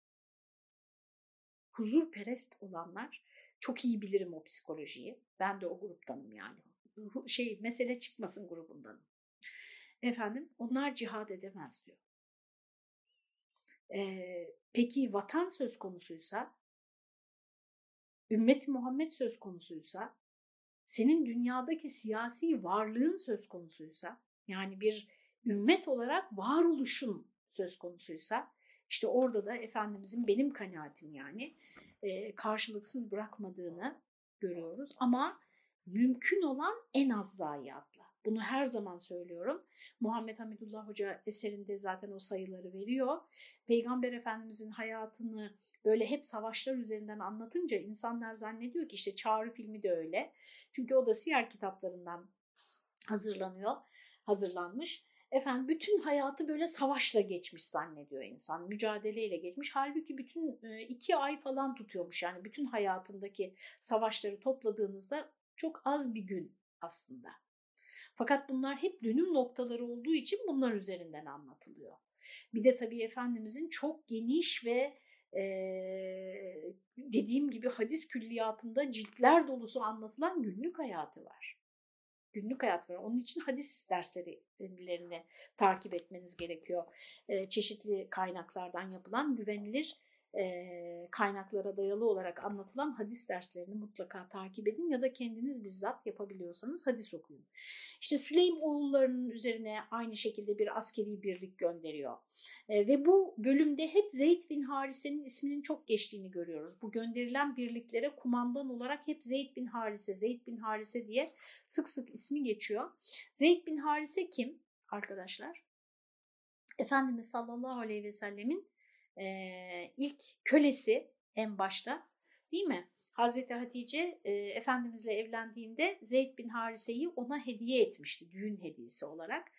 Huzur perest olanlar çok iyi bilirim o psikolojiyi. Ben de o gruptanım yani. Şey mesele çıkmasın grubundanım. Efendim onlar cihad edemez diyor. Ee, peki vatan söz konusuysa, ümmet Muhammed söz konusuysa, senin dünyadaki siyasi varlığın söz konusuysa, yani bir ümmet olarak varoluşun söz konusuysa, işte orada da Efendimizin benim kanaatim yani e, karşılıksız bırakmadığını görüyoruz. Ama mümkün olan en az zayiatla. Bunu her zaman söylüyorum. Muhammed Hamidullah Hoca eserinde zaten o sayıları veriyor. Peygamber Efendimizin hayatını böyle hep savaşlar üzerinden anlatınca insanlar zannediyor ki işte Çağrı filmi de öyle. Çünkü o da siyer kitaplarından hazırlanıyor, hazırlanmış. Efendim bütün hayatı böyle savaşla geçmiş zannediyor insan, mücadeleyle geçmiş. Halbuki bütün iki ay falan tutuyormuş yani bütün hayatındaki savaşları topladığınızda çok az bir gün aslında. Fakat bunlar hep dönüm noktaları olduğu için bunlar üzerinden anlatılıyor. Bir de tabii Efendimizin çok geniş ve e, dediğim gibi hadis külliyatında ciltler dolusu anlatılan günlük hayatı var. Günlük hayat var. Onun için hadis derslerini takip etmeniz gerekiyor. E, çeşitli kaynaklardan yapılan güvenilir kaynaklara dayalı olarak anlatılan hadis derslerini mutlaka takip edin ya da kendiniz bizzat yapabiliyorsanız hadis okuyun. İşte Süleym oğullarının üzerine aynı şekilde bir askeri birlik gönderiyor. Ve bu bölümde hep Zeyd bin Harise'nin isminin çok geçtiğini görüyoruz. Bu gönderilen birliklere kumandan olarak hep Zeyd bin Harise, Zeyd bin Harise diye sık sık ismi geçiyor. Zeyd bin Harise kim arkadaşlar? Efendimiz sallallahu aleyhi ve sellemin e, ilk kölesi en başta değil mi? Hazreti Hatice e, Efendimizle evlendiğinde Zeyd bin Harise'yi ona hediye etmişti düğün hediyesi olarak.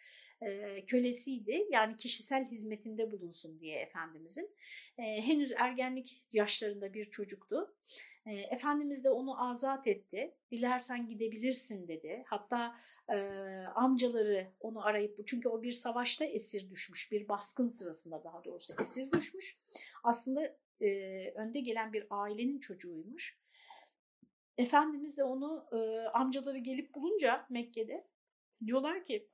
E, kölesiydi yani kişisel hizmetinde bulunsun diye Efendimizin. E, henüz ergenlik yaşlarında bir çocuktu. E, Efendimiz de onu azat etti. Dilersen gidebilirsin dedi. Hatta e, amcaları onu arayıp çünkü o bir savaşta esir düşmüş bir baskın sırasında daha doğrusu esir düşmüş aslında e, önde gelen bir ailenin çocuğuymuş Efendimiz de onu e, amcaları gelip bulunca Mekke'de diyorlar ki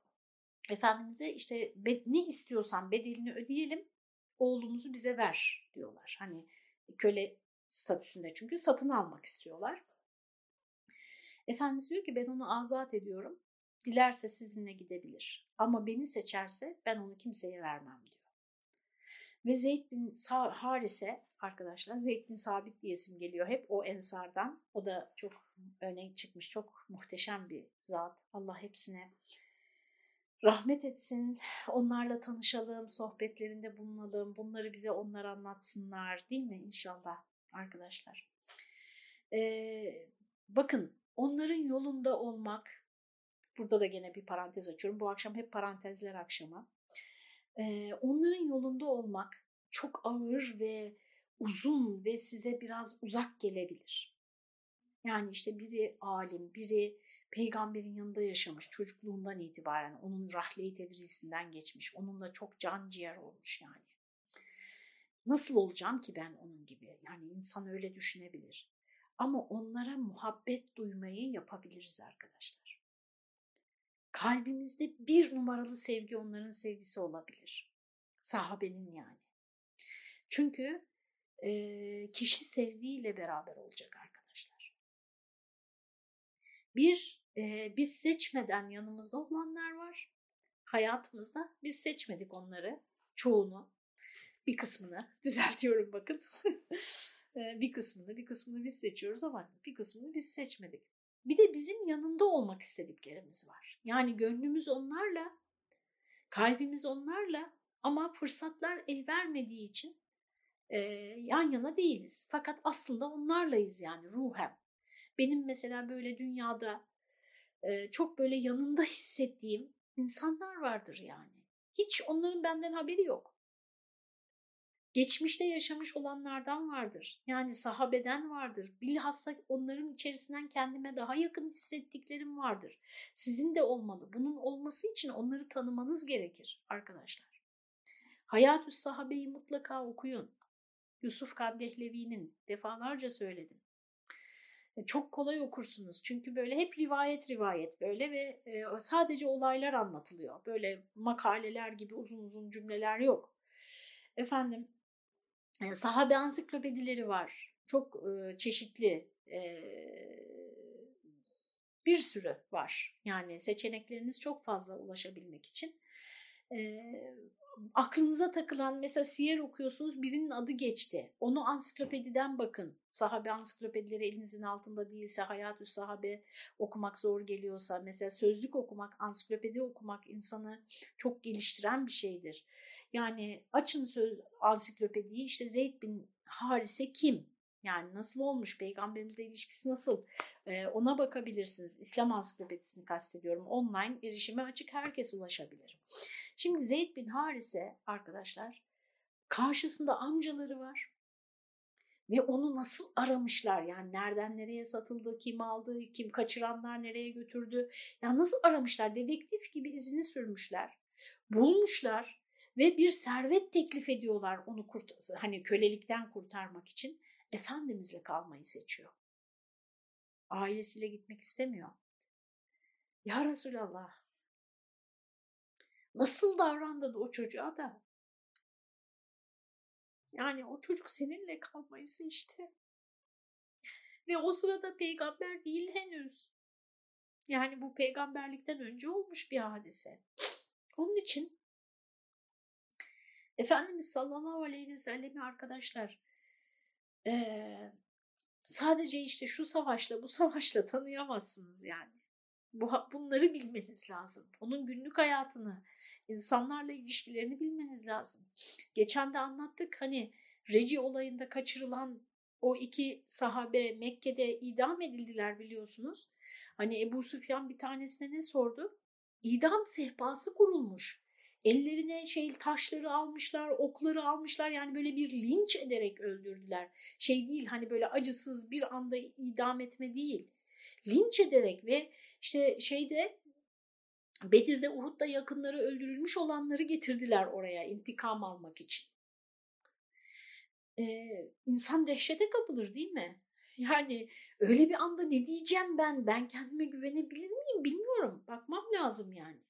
Efendimiz'e işte ne istiyorsan bedelini ödeyelim oğlumuzu bize ver diyorlar. Hani köle statüsünde çünkü satın almak istiyorlar. Efendimiz diyor ki ben onu azat ediyorum. Dilerse sizinle gidebilir. Ama beni seçerse ben onu kimseye vermem diyor. Ve Zeyd bin Harise arkadaşlar Zeyd bin Sabit diye isim geliyor hep o ensardan. O da çok öne çıkmış çok muhteşem bir zat. Allah hepsine rahmet etsin. Onlarla tanışalım, sohbetlerinde bulunalım. Bunları bize onlar anlatsınlar değil mi inşallah arkadaşlar. Ee, bakın onların yolunda olmak Burada da gene bir parantez açıyorum. Bu akşam hep parantezler akşamı. Ee, onların yolunda olmak çok ağır ve uzun ve size biraz uzak gelebilir. Yani işte biri alim, biri peygamberin yanında yaşamış çocukluğundan itibaren onun rahle-i tedrisinden geçmiş. Onunla çok can ciğer olmuş yani. Nasıl olacağım ki ben onun gibi? Yani insan öyle düşünebilir. Ama onlara muhabbet duymayı yapabiliriz arkadaşlar kalbimizde bir numaralı sevgi onların sevgisi olabilir. Sahabenin yani. Çünkü e, kişi sevdiğiyle beraber olacak arkadaşlar. Bir, e, biz seçmeden yanımızda olanlar var. Hayatımızda biz seçmedik onları, çoğunu, bir kısmını düzeltiyorum bakın. bir kısmını, bir kısmını biz seçiyoruz ama bir kısmını biz seçmedik. Bir de bizim yanında olmak istediklerimiz var. Yani gönlümüz onlarla, kalbimiz onlarla ama fırsatlar el vermediği için e, yan yana değiliz. Fakat aslında onlarlayız yani ruhen. Benim mesela böyle dünyada çok böyle yanında hissettiğim insanlar vardır yani. Hiç onların benden haberi yok. geçmişte yaşamış olanlardan vardır. Yani sahabeden vardır. Bilhassa onların içerisinden kendime daha yakın hissettiklerim vardır. Sizin de olmalı. Bunun olması için onları tanımanız gerekir arkadaşlar. Hayatü Sahabe'yi mutlaka okuyun. Yusuf Kandehlevi'nin defalarca söyledim. E, çok kolay okursunuz çünkü böyle hep rivayet rivayet böyle ve e, sadece olaylar anlatılıyor. Böyle makaleler gibi uzun uzun cümleler yok. Efendim e, sahabe ansiklopedileri var. Çok çeşitli bir sürü var. Yani seçenekleriniz çok fazla ulaşabilmek için aklınıza takılan mesela siyer okuyorsunuz birinin adı geçti. Onu ansiklopediden bakın. Sahabe ansiklopedileri elinizin altında değilse hayatü sahabe okumak zor geliyorsa mesela sözlük okumak, ansiklopedi okumak insanı çok geliştiren bir şeydir. Yani açın söz ansiklopediyi işte Zeyd bin Harise kim? Yani nasıl olmuş, peygamberimizle ilişkisi nasıl ee, ona bakabilirsiniz. İslam ansiklopedisini kastediyorum. Online erişime açık herkes ulaşabilir. Şimdi Zeyd bin Harise arkadaşlar karşısında amcaları var ve onu nasıl aramışlar yani nereden nereye satıldı, kim aldı, kim kaçıranlar nereye götürdü yani nasıl aramışlar dedektif gibi izini sürmüşler, bulmuşlar ve bir servet teklif ediyorlar onu kurt hani kölelikten kurtarmak için Efendimizle kalmayı seçiyor. Ailesiyle gitmek istemiyor. Ya Resulallah Nasıl davrandın o çocuğa da? Yani o çocuk seninle kalmayı seçti. Ve o sırada peygamber değil henüz. Yani bu peygamberlikten önce olmuş bir hadise. Onun için Efendimiz sallallahu aleyhi ve sellemi arkadaşlar ee, sadece işte şu savaşla bu savaşla tanıyamazsınız yani. Bu, bunları bilmeniz lazım. Onun günlük hayatını, insanlarla ilişkilerini bilmeniz lazım. Geçen de anlattık hani Reci olayında kaçırılan o iki sahabe Mekke'de idam edildiler biliyorsunuz. Hani Ebu Süfyan bir tanesine ne sordu? İdam sehpası kurulmuş. Ellerine şey taşları almışlar, okları almışlar yani böyle bir linç ederek öldürdüler. Şey değil hani böyle acısız bir anda idam etme değil. Linç ederek ve işte şeyde Bedir'de Uhud'da yakınları öldürülmüş olanları getirdiler oraya intikam almak için. Ee, insan dehşete kapılır değil mi? Yani öyle bir anda ne diyeceğim ben? Ben kendime güvenebilir miyim bilmiyorum. Bakmam lazım yani.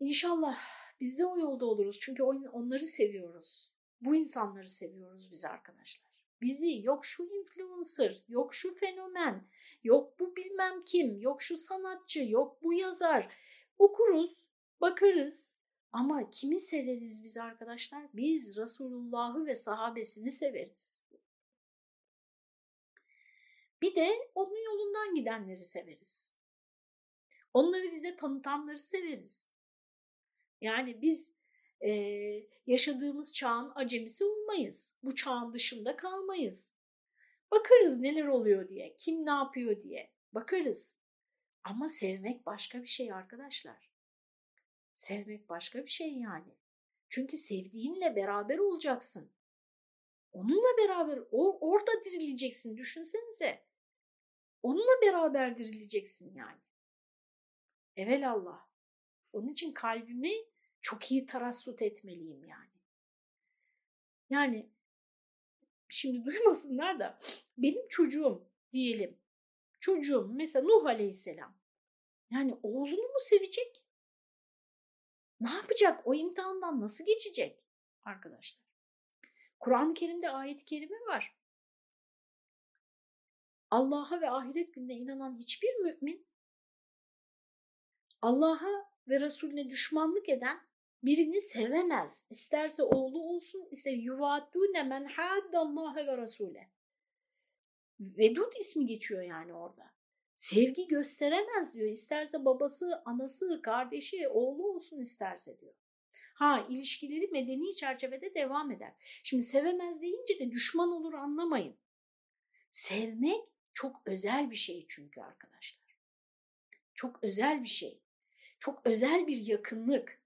İnşallah biz de o yolda oluruz. Çünkü onları seviyoruz. Bu insanları seviyoruz biz arkadaşlar bizi yok şu influencer, yok şu fenomen, yok bu bilmem kim, yok şu sanatçı, yok bu yazar. Okuruz, bakarız ama kimi severiz biz arkadaşlar? Biz Resulullah'ı ve sahabesini severiz. Bir de onun yolundan gidenleri severiz. Onları bize tanıtanları severiz. Yani biz e, yaşadığımız çağın acemisi olmayız. Bu çağın dışında kalmayız. Bakarız neler oluyor diye, kim ne yapıyor diye bakarız. Ama sevmek başka bir şey arkadaşlar. Sevmek başka bir şey yani. Çünkü sevdiğinle beraber olacaksın. Onunla beraber or orada dirileceksin düşünsenize. Onunla beraber dirileceksin yani. Evel Allah. Onun için kalbimi çok iyi tarassut etmeliyim yani. Yani şimdi duymasınlar da benim çocuğum diyelim. Çocuğum mesela Nuh Aleyhisselam. Yani oğlunu mu sevecek? Ne yapacak? O imtihandan nasıl geçecek arkadaşlar? Kur'an-ı Kerim'de ayet-i kerime var. Allah'a ve ahiret gününe inanan hiçbir mümin Allah'a ve Resulüne düşmanlık eden birini sevemez. İsterse oğlu olsun, ise yuvaddûne men haddallâhe ve rasûle. Vedud ismi geçiyor yani orada. Sevgi gösteremez diyor. İsterse babası, anası, kardeşi, oğlu olsun isterse diyor. Ha ilişkileri medeni çerçevede devam eder. Şimdi sevemez deyince de düşman olur anlamayın. Sevmek çok özel bir şey çünkü arkadaşlar. Çok özel bir şey. Çok özel bir yakınlık.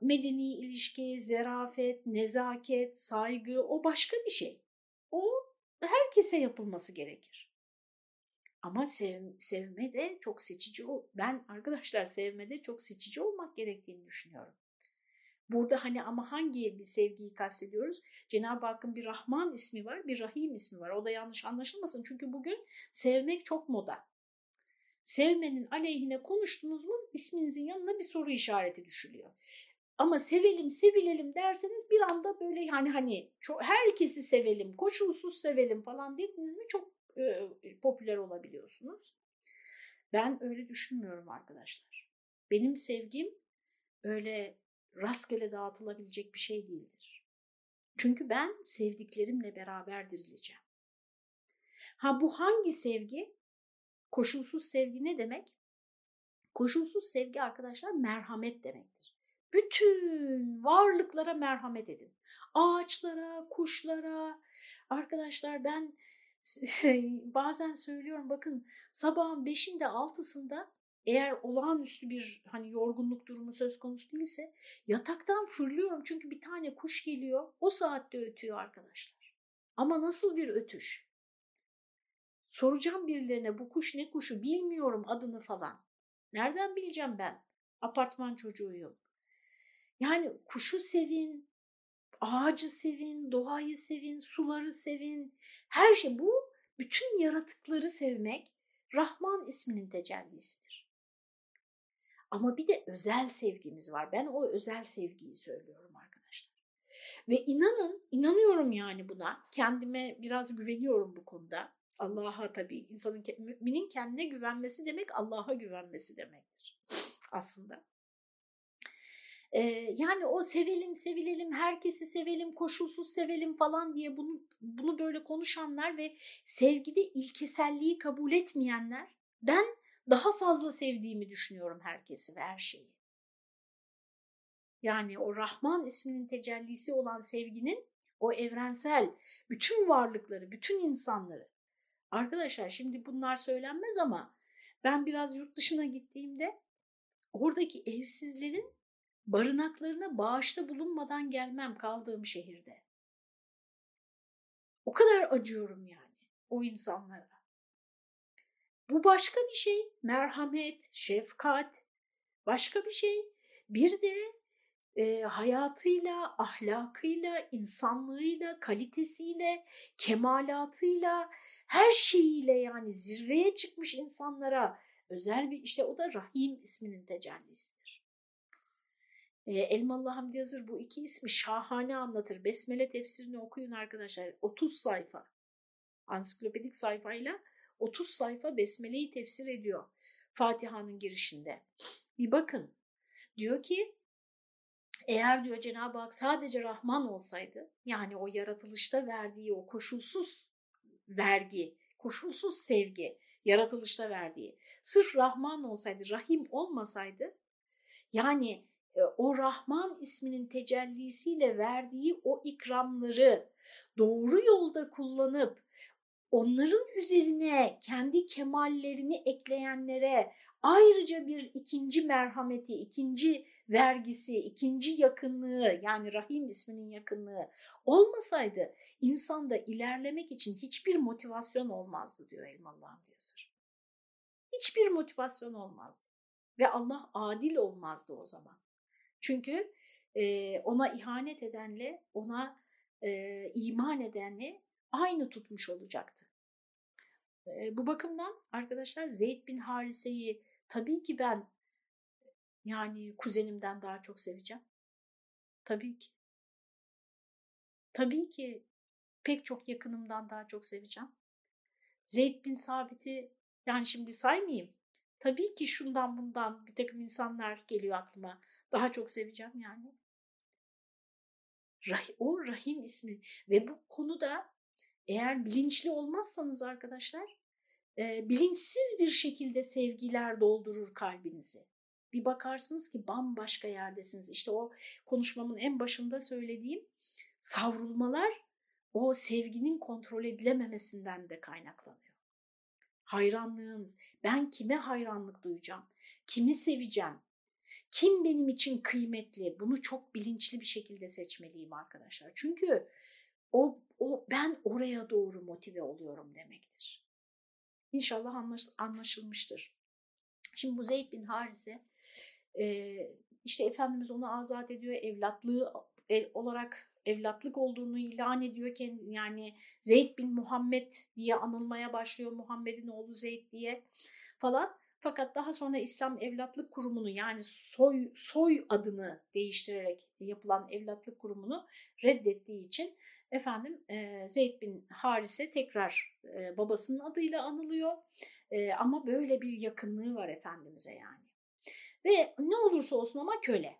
Medeni ilişki, zerafet, nezaket, saygı o başka bir şey. O herkese yapılması gerekir. Ama sev, sevme de çok seçici ol. Ben arkadaşlar sevmede çok seçici olmak gerektiğini düşünüyorum. Burada hani ama hangi bir sevgiyi kastediyoruz? Cenab-ı Hakk'ın bir Rahman ismi var, bir Rahim ismi var. O da yanlış anlaşılmasın. Çünkü bugün sevmek çok moda. Sevmenin aleyhine konuştunuz mu isminizin yanına bir soru işareti düşülüyor. Ama sevelim, sevilelim derseniz bir anda böyle yani hani çok, herkesi sevelim, koşulsuz sevelim falan dediniz mi çok e, popüler olabiliyorsunuz. Ben öyle düşünmüyorum arkadaşlar. Benim sevgim öyle rastgele dağıtılabilecek bir şey değildir. Çünkü ben sevdiklerimle beraber dirileceğim. Ha bu hangi sevgi? Koşulsuz sevgi ne demek? Koşulsuz sevgi arkadaşlar merhamet demektir. Bütün varlıklara merhamet edin. Ağaçlara, kuşlara. Arkadaşlar ben bazen söylüyorum bakın sabahın beşinde altısında eğer olağanüstü bir hani yorgunluk durumu söz konusu değilse yataktan fırlıyorum çünkü bir tane kuş geliyor o saatte ötüyor arkadaşlar. Ama nasıl bir ötüş? Soracağım birilerine bu kuş ne kuşu bilmiyorum adını falan. Nereden bileceğim ben? Apartman çocuğuyum. Yani kuşu sevin, ağacı sevin, doğayı sevin, suları sevin. Her şey bu bütün yaratıkları sevmek Rahman isminin tecellisidir. Ama bir de özel sevgimiz var. Ben o özel sevgiyi söylüyorum arkadaşlar. Ve inanın, inanıyorum yani buna. Kendime biraz güveniyorum bu konuda. Allah'a tabii insanın müminin kendine güvenmesi demek Allah'a güvenmesi demektir aslında. Ee, yani o sevelim sevilelim herkesi sevelim koşulsuz sevelim falan diye bunu, bunu böyle konuşanlar ve sevgide ilkeselliği kabul etmeyenlerden daha fazla sevdiğimi düşünüyorum herkesi ve her şeyi. Yani o Rahman isminin tecellisi olan sevginin o evrensel bütün varlıkları, bütün insanları. Arkadaşlar şimdi bunlar söylenmez ama ben biraz yurt dışına gittiğimde oradaki evsizlerin barınaklarına bağışta bulunmadan gelmem kaldığım şehirde. O kadar acıyorum yani o insanlara. Bu başka bir şey. Merhamet, şefkat başka bir şey. Bir de e, hayatıyla, ahlakıyla, insanlığıyla, kalitesiyle, kemalatıyla, her şeyiyle yani zirveye çıkmış insanlara özel bir işte o da Rahim isminin tecellisidir. E, Elmalı Hamdi Yazır bu iki ismi şahane anlatır. Besmele tefsirini okuyun arkadaşlar. 30 sayfa. Ansiklopedik sayfayla 30 sayfa Besmele'yi tefsir ediyor Fatiha'nın girişinde. Bir bakın. Diyor ki eğer diyor Cenab-ı Hak sadece Rahman olsaydı yani o yaratılışta verdiği o koşulsuz vergi, koşulsuz sevgi yaratılışta verdiği. Sırf Rahman olsaydı, Rahim olmasaydı yani e, o Rahman isminin tecellisiyle verdiği o ikramları doğru yolda kullanıp onların üzerine kendi kemallerini ekleyenlere ayrıca bir ikinci merhameti, ikinci vergisi, ikinci yakınlığı yani Rahim isminin yakınlığı olmasaydı insanda ilerlemek için hiçbir motivasyon olmazdı diyor Elmalı Hamdi Yazır. Hiçbir motivasyon olmazdı ve Allah adil olmazdı o zaman. Çünkü e, ona ihanet edenle ona e, iman edenle aynı tutmuş olacaktı. E, bu bakımdan arkadaşlar Zeyd bin Harise'yi tabii ki ben yani kuzenimden daha çok seveceğim. Tabii ki. Tabii ki pek çok yakınımdan daha çok seveceğim. Zeyd bin Sabit'i yani şimdi saymayayım. Tabii ki şundan bundan bir takım insanlar geliyor aklıma. Daha çok seveceğim yani. O Rahim ismi ve bu konuda eğer bilinçli olmazsanız arkadaşlar e, bilinçsiz bir şekilde sevgiler doldurur kalbinizi. Bir bakarsınız ki bambaşka yerdesiniz. İşte o konuşmamın en başında söylediğim savrulmalar o sevginin kontrol edilememesinden de kaynaklanıyor. Hayranlığınız, ben kime hayranlık duyacağım, kimi seveceğim, Kim benim için kıymetli? Bunu çok bilinçli bir şekilde seçmeliyim arkadaşlar. Çünkü o, o ben oraya doğru motive oluyorum demektir. İnşallah anlaş, anlaşılmıştır. Şimdi bu Zeyd bin Harise e, işte Efendimiz onu azat ediyor, evlatlığı e, olarak evlatlık olduğunu ilan ediyor. Kendi, yani Zeyd bin Muhammed diye anılmaya başlıyor Muhammed'in oğlu Zeyd diye falan. Fakat daha sonra İslam Evlatlık Kurumu'nu yani soy, soy adını değiştirerek yapılan evlatlık kurumunu reddettiği için efendim e, Zeyd bin Harise tekrar e, babasının adıyla anılıyor. E, ama böyle bir yakınlığı var Efendimiz'e yani. Ve ne olursa olsun ama köle.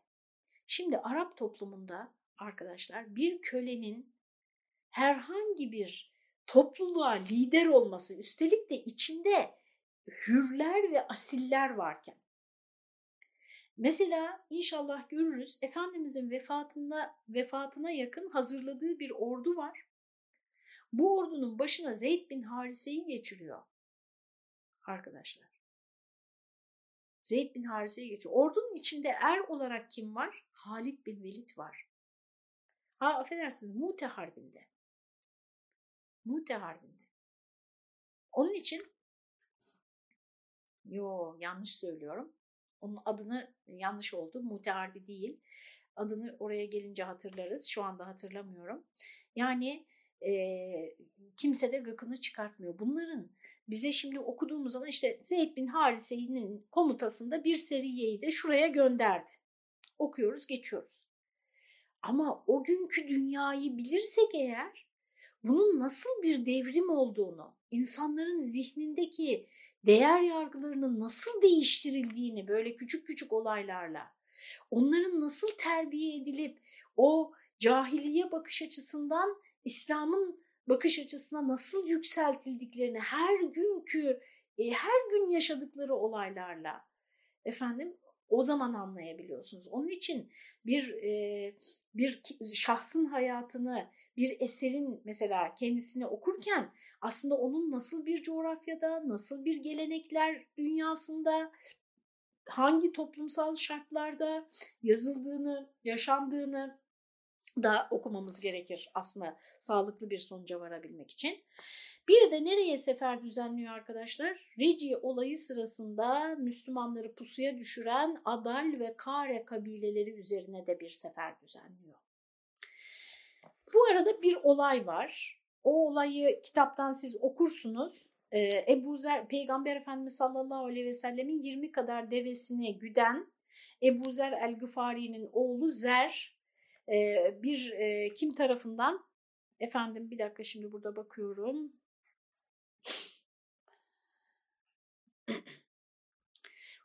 Şimdi Arap toplumunda arkadaşlar bir kölenin herhangi bir topluluğa lider olması üstelik de içinde hürler ve asiller varken. Mesela inşallah görürüz Efendimizin vefatında vefatına yakın hazırladığı bir ordu var. Bu ordunun başına Zeyd bin Harise'yi geçiriyor arkadaşlar. Zeyd bin Harise'yi geçiyor. Ordunun içinde er olarak kim var? Halid bin Velid var. Ha affedersiniz Mute Harbi'nde. Mute Harbi'nde. Onun için yo yanlış söylüyorum. Onun adını yanlış oldu. Mute Harbi değil. Adını oraya gelince hatırlarız. Şu anda hatırlamıyorum. Yani e, kimse de gıkını çıkartmıyor. Bunların bize şimdi okuduğumuz zaman işte Zeyd bin Harise'nin komutasında bir seriyeyi de şuraya gönderdi. Okuyoruz, geçiyoruz. Ama o günkü dünyayı bilirsek eğer bunun nasıl bir devrim olduğunu, insanların zihnindeki değer yargılarının nasıl değiştirildiğini böyle küçük küçük olaylarla, onların nasıl terbiye edilip o cahiliye bakış açısından İslam'ın bakış açısına nasıl yükseltildiklerini her günkü, e, her gün yaşadıkları olaylarla efendim o zaman anlayabiliyorsunuz. Onun için bir e, bir şahsın hayatını, bir eserin mesela kendisini okurken aslında onun nasıl bir coğrafyada, nasıl bir gelenekler dünyasında, hangi toplumsal şartlarda yazıldığını, yaşandığını da okumamız gerekir aslında sağlıklı bir sonuca varabilmek için. Bir de nereye sefer düzenliyor arkadaşlar? Reci olayı sırasında Müslümanları pusuya düşüren Adal ve Kare kabileleri üzerine de bir sefer düzenliyor. Bu arada bir olay var. O olayı kitaptan siz okursunuz. Ee, Ebu Zer, Peygamber Efendimiz sallallahu aleyhi ve sellemin 20 kadar devesini güden Ebu Zer el-Gıfari'nin oğlu Zer bir kim tarafından efendim bir dakika şimdi burada bakıyorum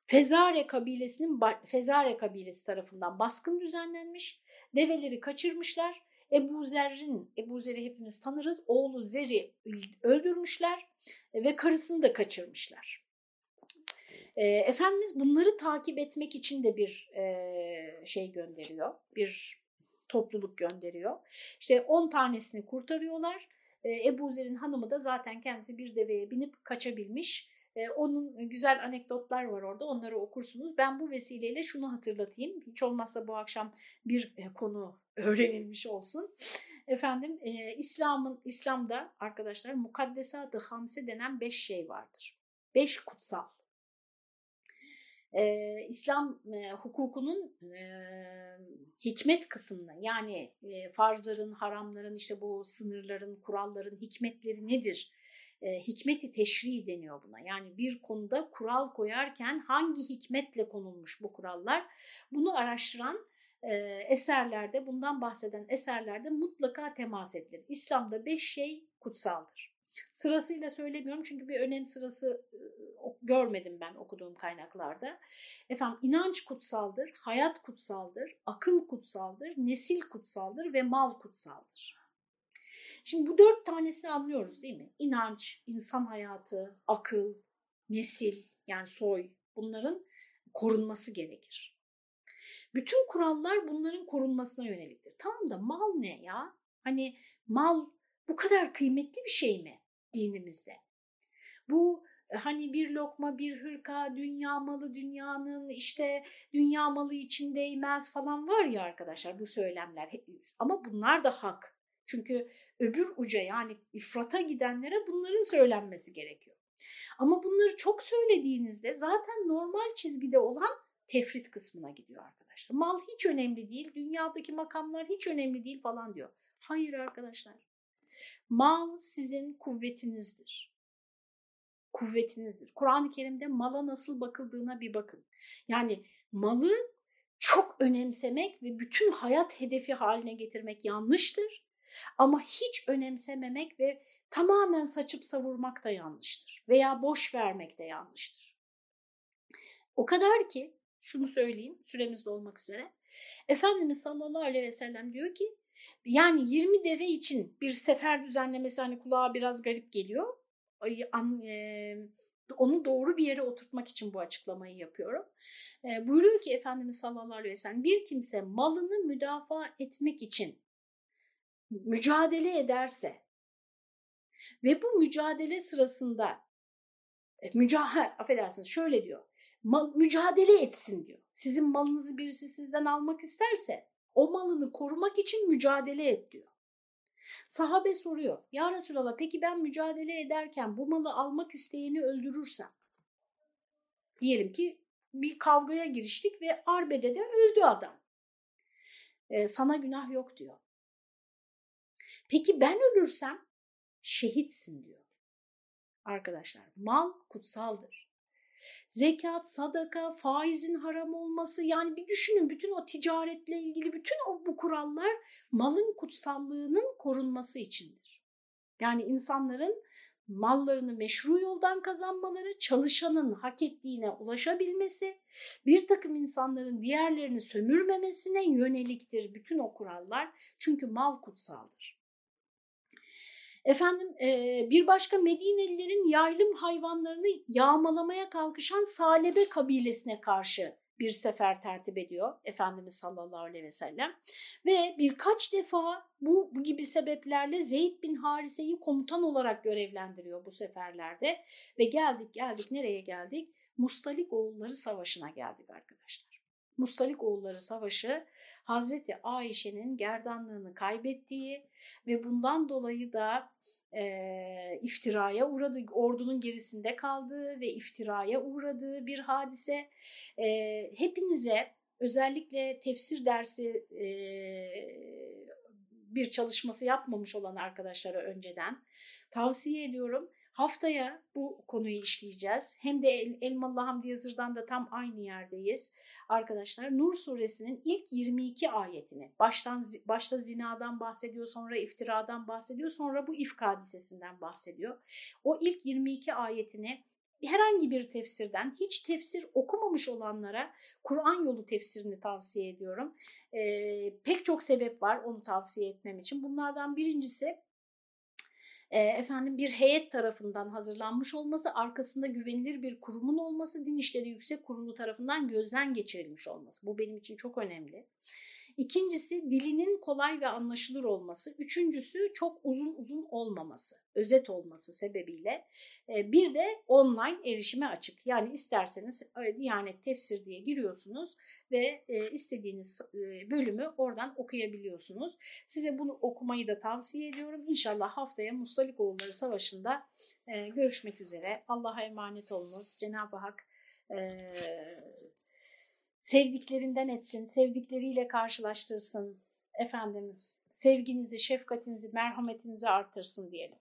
Fezare kabilesinin Fezare kabilesi tarafından baskın düzenlenmiş. Develeri kaçırmışlar. Ebu Zer'in, Ebu Zer'i hepimiz tanırız, oğlu Zer'i öldürmüşler ve karısını da kaçırmışlar. E, Efendimiz bunları takip etmek için de bir e, şey gönderiyor, bir topluluk gönderiyor. İşte 10 tanesini kurtarıyorlar. E, Ebu Zer'in hanımı da zaten kendisi bir deveye binip kaçabilmiş. E, onun güzel anekdotlar var orada onları okursunuz. Ben bu vesileyle şunu hatırlatayım. Hiç olmazsa bu akşam bir e, konu öğrenilmiş olsun. Efendim İslam'ın İslam'da arkadaşlar mukaddesat-ı hamse denen beş şey vardır. Beş kutsal e, İslam e, hukukunun e, hikmet kısmını yani e, farzların, haramların, işte bu sınırların, kuralların hikmetleri nedir? E, hikmeti teşri deniyor buna. Yani bir konuda kural koyarken hangi hikmetle konulmuş bu kurallar? Bunu araştıran e, eserlerde, bundan bahseden eserlerde mutlaka temas edilir. İslam'da beş şey kutsaldır. Sırasıyla söylemiyorum çünkü bir önem sırası görmedim ben okuduğum kaynaklarda. Efendim inanç kutsaldır, hayat kutsaldır, akıl kutsaldır, nesil kutsaldır ve mal kutsaldır. Şimdi bu dört tanesini anlıyoruz değil mi? İnanç, insan hayatı, akıl, nesil yani soy bunların korunması gerekir. Bütün kurallar bunların korunmasına yöneliktir. Tamam da mal ne ya? Hani mal bu kadar kıymetli bir şey mi dinimizde? Bu hani bir lokma bir hırka dünya malı dünyanın işte dünya malı için değmez falan var ya arkadaşlar bu söylemler ama bunlar da hak. Çünkü öbür uca yani ifrata gidenlere bunların söylenmesi gerekiyor. Ama bunları çok söylediğinizde zaten normal çizgide olan tefrit kısmına gidiyor arkadaşlar. Mal hiç önemli değil dünyadaki makamlar hiç önemli değil falan diyor. Hayır arkadaşlar mal sizin kuvvetinizdir kuvvetinizdir. Kur'an-ı Kerim'de mala nasıl bakıldığına bir bakın. Yani malı çok önemsemek ve bütün hayat hedefi haline getirmek yanlıştır. Ama hiç önemsememek ve tamamen saçıp savurmak da yanlıştır. Veya boş vermek de yanlıştır. O kadar ki şunu söyleyeyim süremiz olmak üzere. Efendimiz sallallahu aleyhi ve sellem diyor ki yani 20 deve için bir sefer düzenlemesi hani kulağa biraz garip geliyor onu doğru bir yere oturtmak için bu açıklamayı yapıyorum. Buyuruyor ki Efendimiz sallallahu aleyhi ve sellem bir kimse malını müdafaa etmek için mücadele ederse ve bu mücadele sırasında e, mücah affedersiniz şöyle diyor mal, mücadele etsin diyor. Sizin malınızı birisi sizden almak isterse o malını korumak için mücadele et diyor. Sahabe soruyor. Ya Resulallah peki ben mücadele ederken bu malı almak isteyeni öldürürsem? Diyelim ki bir kavgaya giriştik ve arbedede öldü adam. Ee, sana günah yok diyor. Peki ben ölürsem şehitsin diyor. Arkadaşlar mal kutsaldır zekat, sadaka, faizin haram olması yani bir düşünün bütün o ticaretle ilgili bütün o bu kurallar malın kutsallığının korunması içindir. Yani insanların mallarını meşru yoldan kazanmaları, çalışanın hak ettiğine ulaşabilmesi, bir takım insanların diğerlerini sömürmemesine yöneliktir bütün o kurallar. Çünkü mal kutsaldır. Efendim e, bir başka Medinelilerin yaylım hayvanlarını yağmalamaya kalkışan Salebe kabilesine karşı bir sefer tertip ediyor Efendimiz sallallahu aleyhi ve sellem. Ve birkaç defa bu, bu gibi sebeplerle Zeyd bin Harise'yi komutan olarak görevlendiriyor bu seferlerde. Ve geldik geldik nereye geldik? Mustalik oğulları savaşına geldik arkadaşlar. Mustalik oğulları savaşı Hazreti Ayşe'nin gerdanlığını kaybettiği ve bundan dolayı da e, iftiraya uğradı, ordunun gerisinde kaldığı ve iftiraya uğradığı bir hadise. E, hepinize özellikle tefsir dersi e, bir çalışması yapmamış olan arkadaşlara önceden tavsiye ediyorum. Haftaya bu konuyu işleyeceğiz. Hem de El Elmalı Hamdi Yazır'dan da tam aynı yerdeyiz arkadaşlar Nur suresinin ilk 22 ayetini baştan başta zinadan bahsediyor sonra iftiradan bahsediyor sonra bu ifk hadisesinden bahsediyor. O ilk 22 ayetini herhangi bir tefsirden hiç tefsir okumamış olanlara Kur'an yolu tefsirini tavsiye ediyorum. Ee, pek çok sebep var onu tavsiye etmem için. Bunlardan birincisi efendim bir heyet tarafından hazırlanmış olması, arkasında güvenilir bir kurumun olması, Din İşleri Yüksek Kurulu tarafından gözden geçirilmiş olması. Bu benim için çok önemli. İkincisi dilinin kolay ve anlaşılır olması. Üçüncüsü çok uzun uzun olmaması, özet olması sebebiyle. Bir de online erişime açık. Yani isterseniz Diyanet Tefsir diye giriyorsunuz ve istediğiniz bölümü oradan okuyabiliyorsunuz. Size bunu okumayı da tavsiye ediyorum. İnşallah haftaya Mustalikoğulları Savaşı'nda görüşmek üzere. Allah'a emanet olunuz. Cenab-ı Hak sevdiklerinden etsin, sevdikleriyle karşılaştırsın. Efendim sevginizi, şefkatinizi, merhametinizi artırsın diyelim.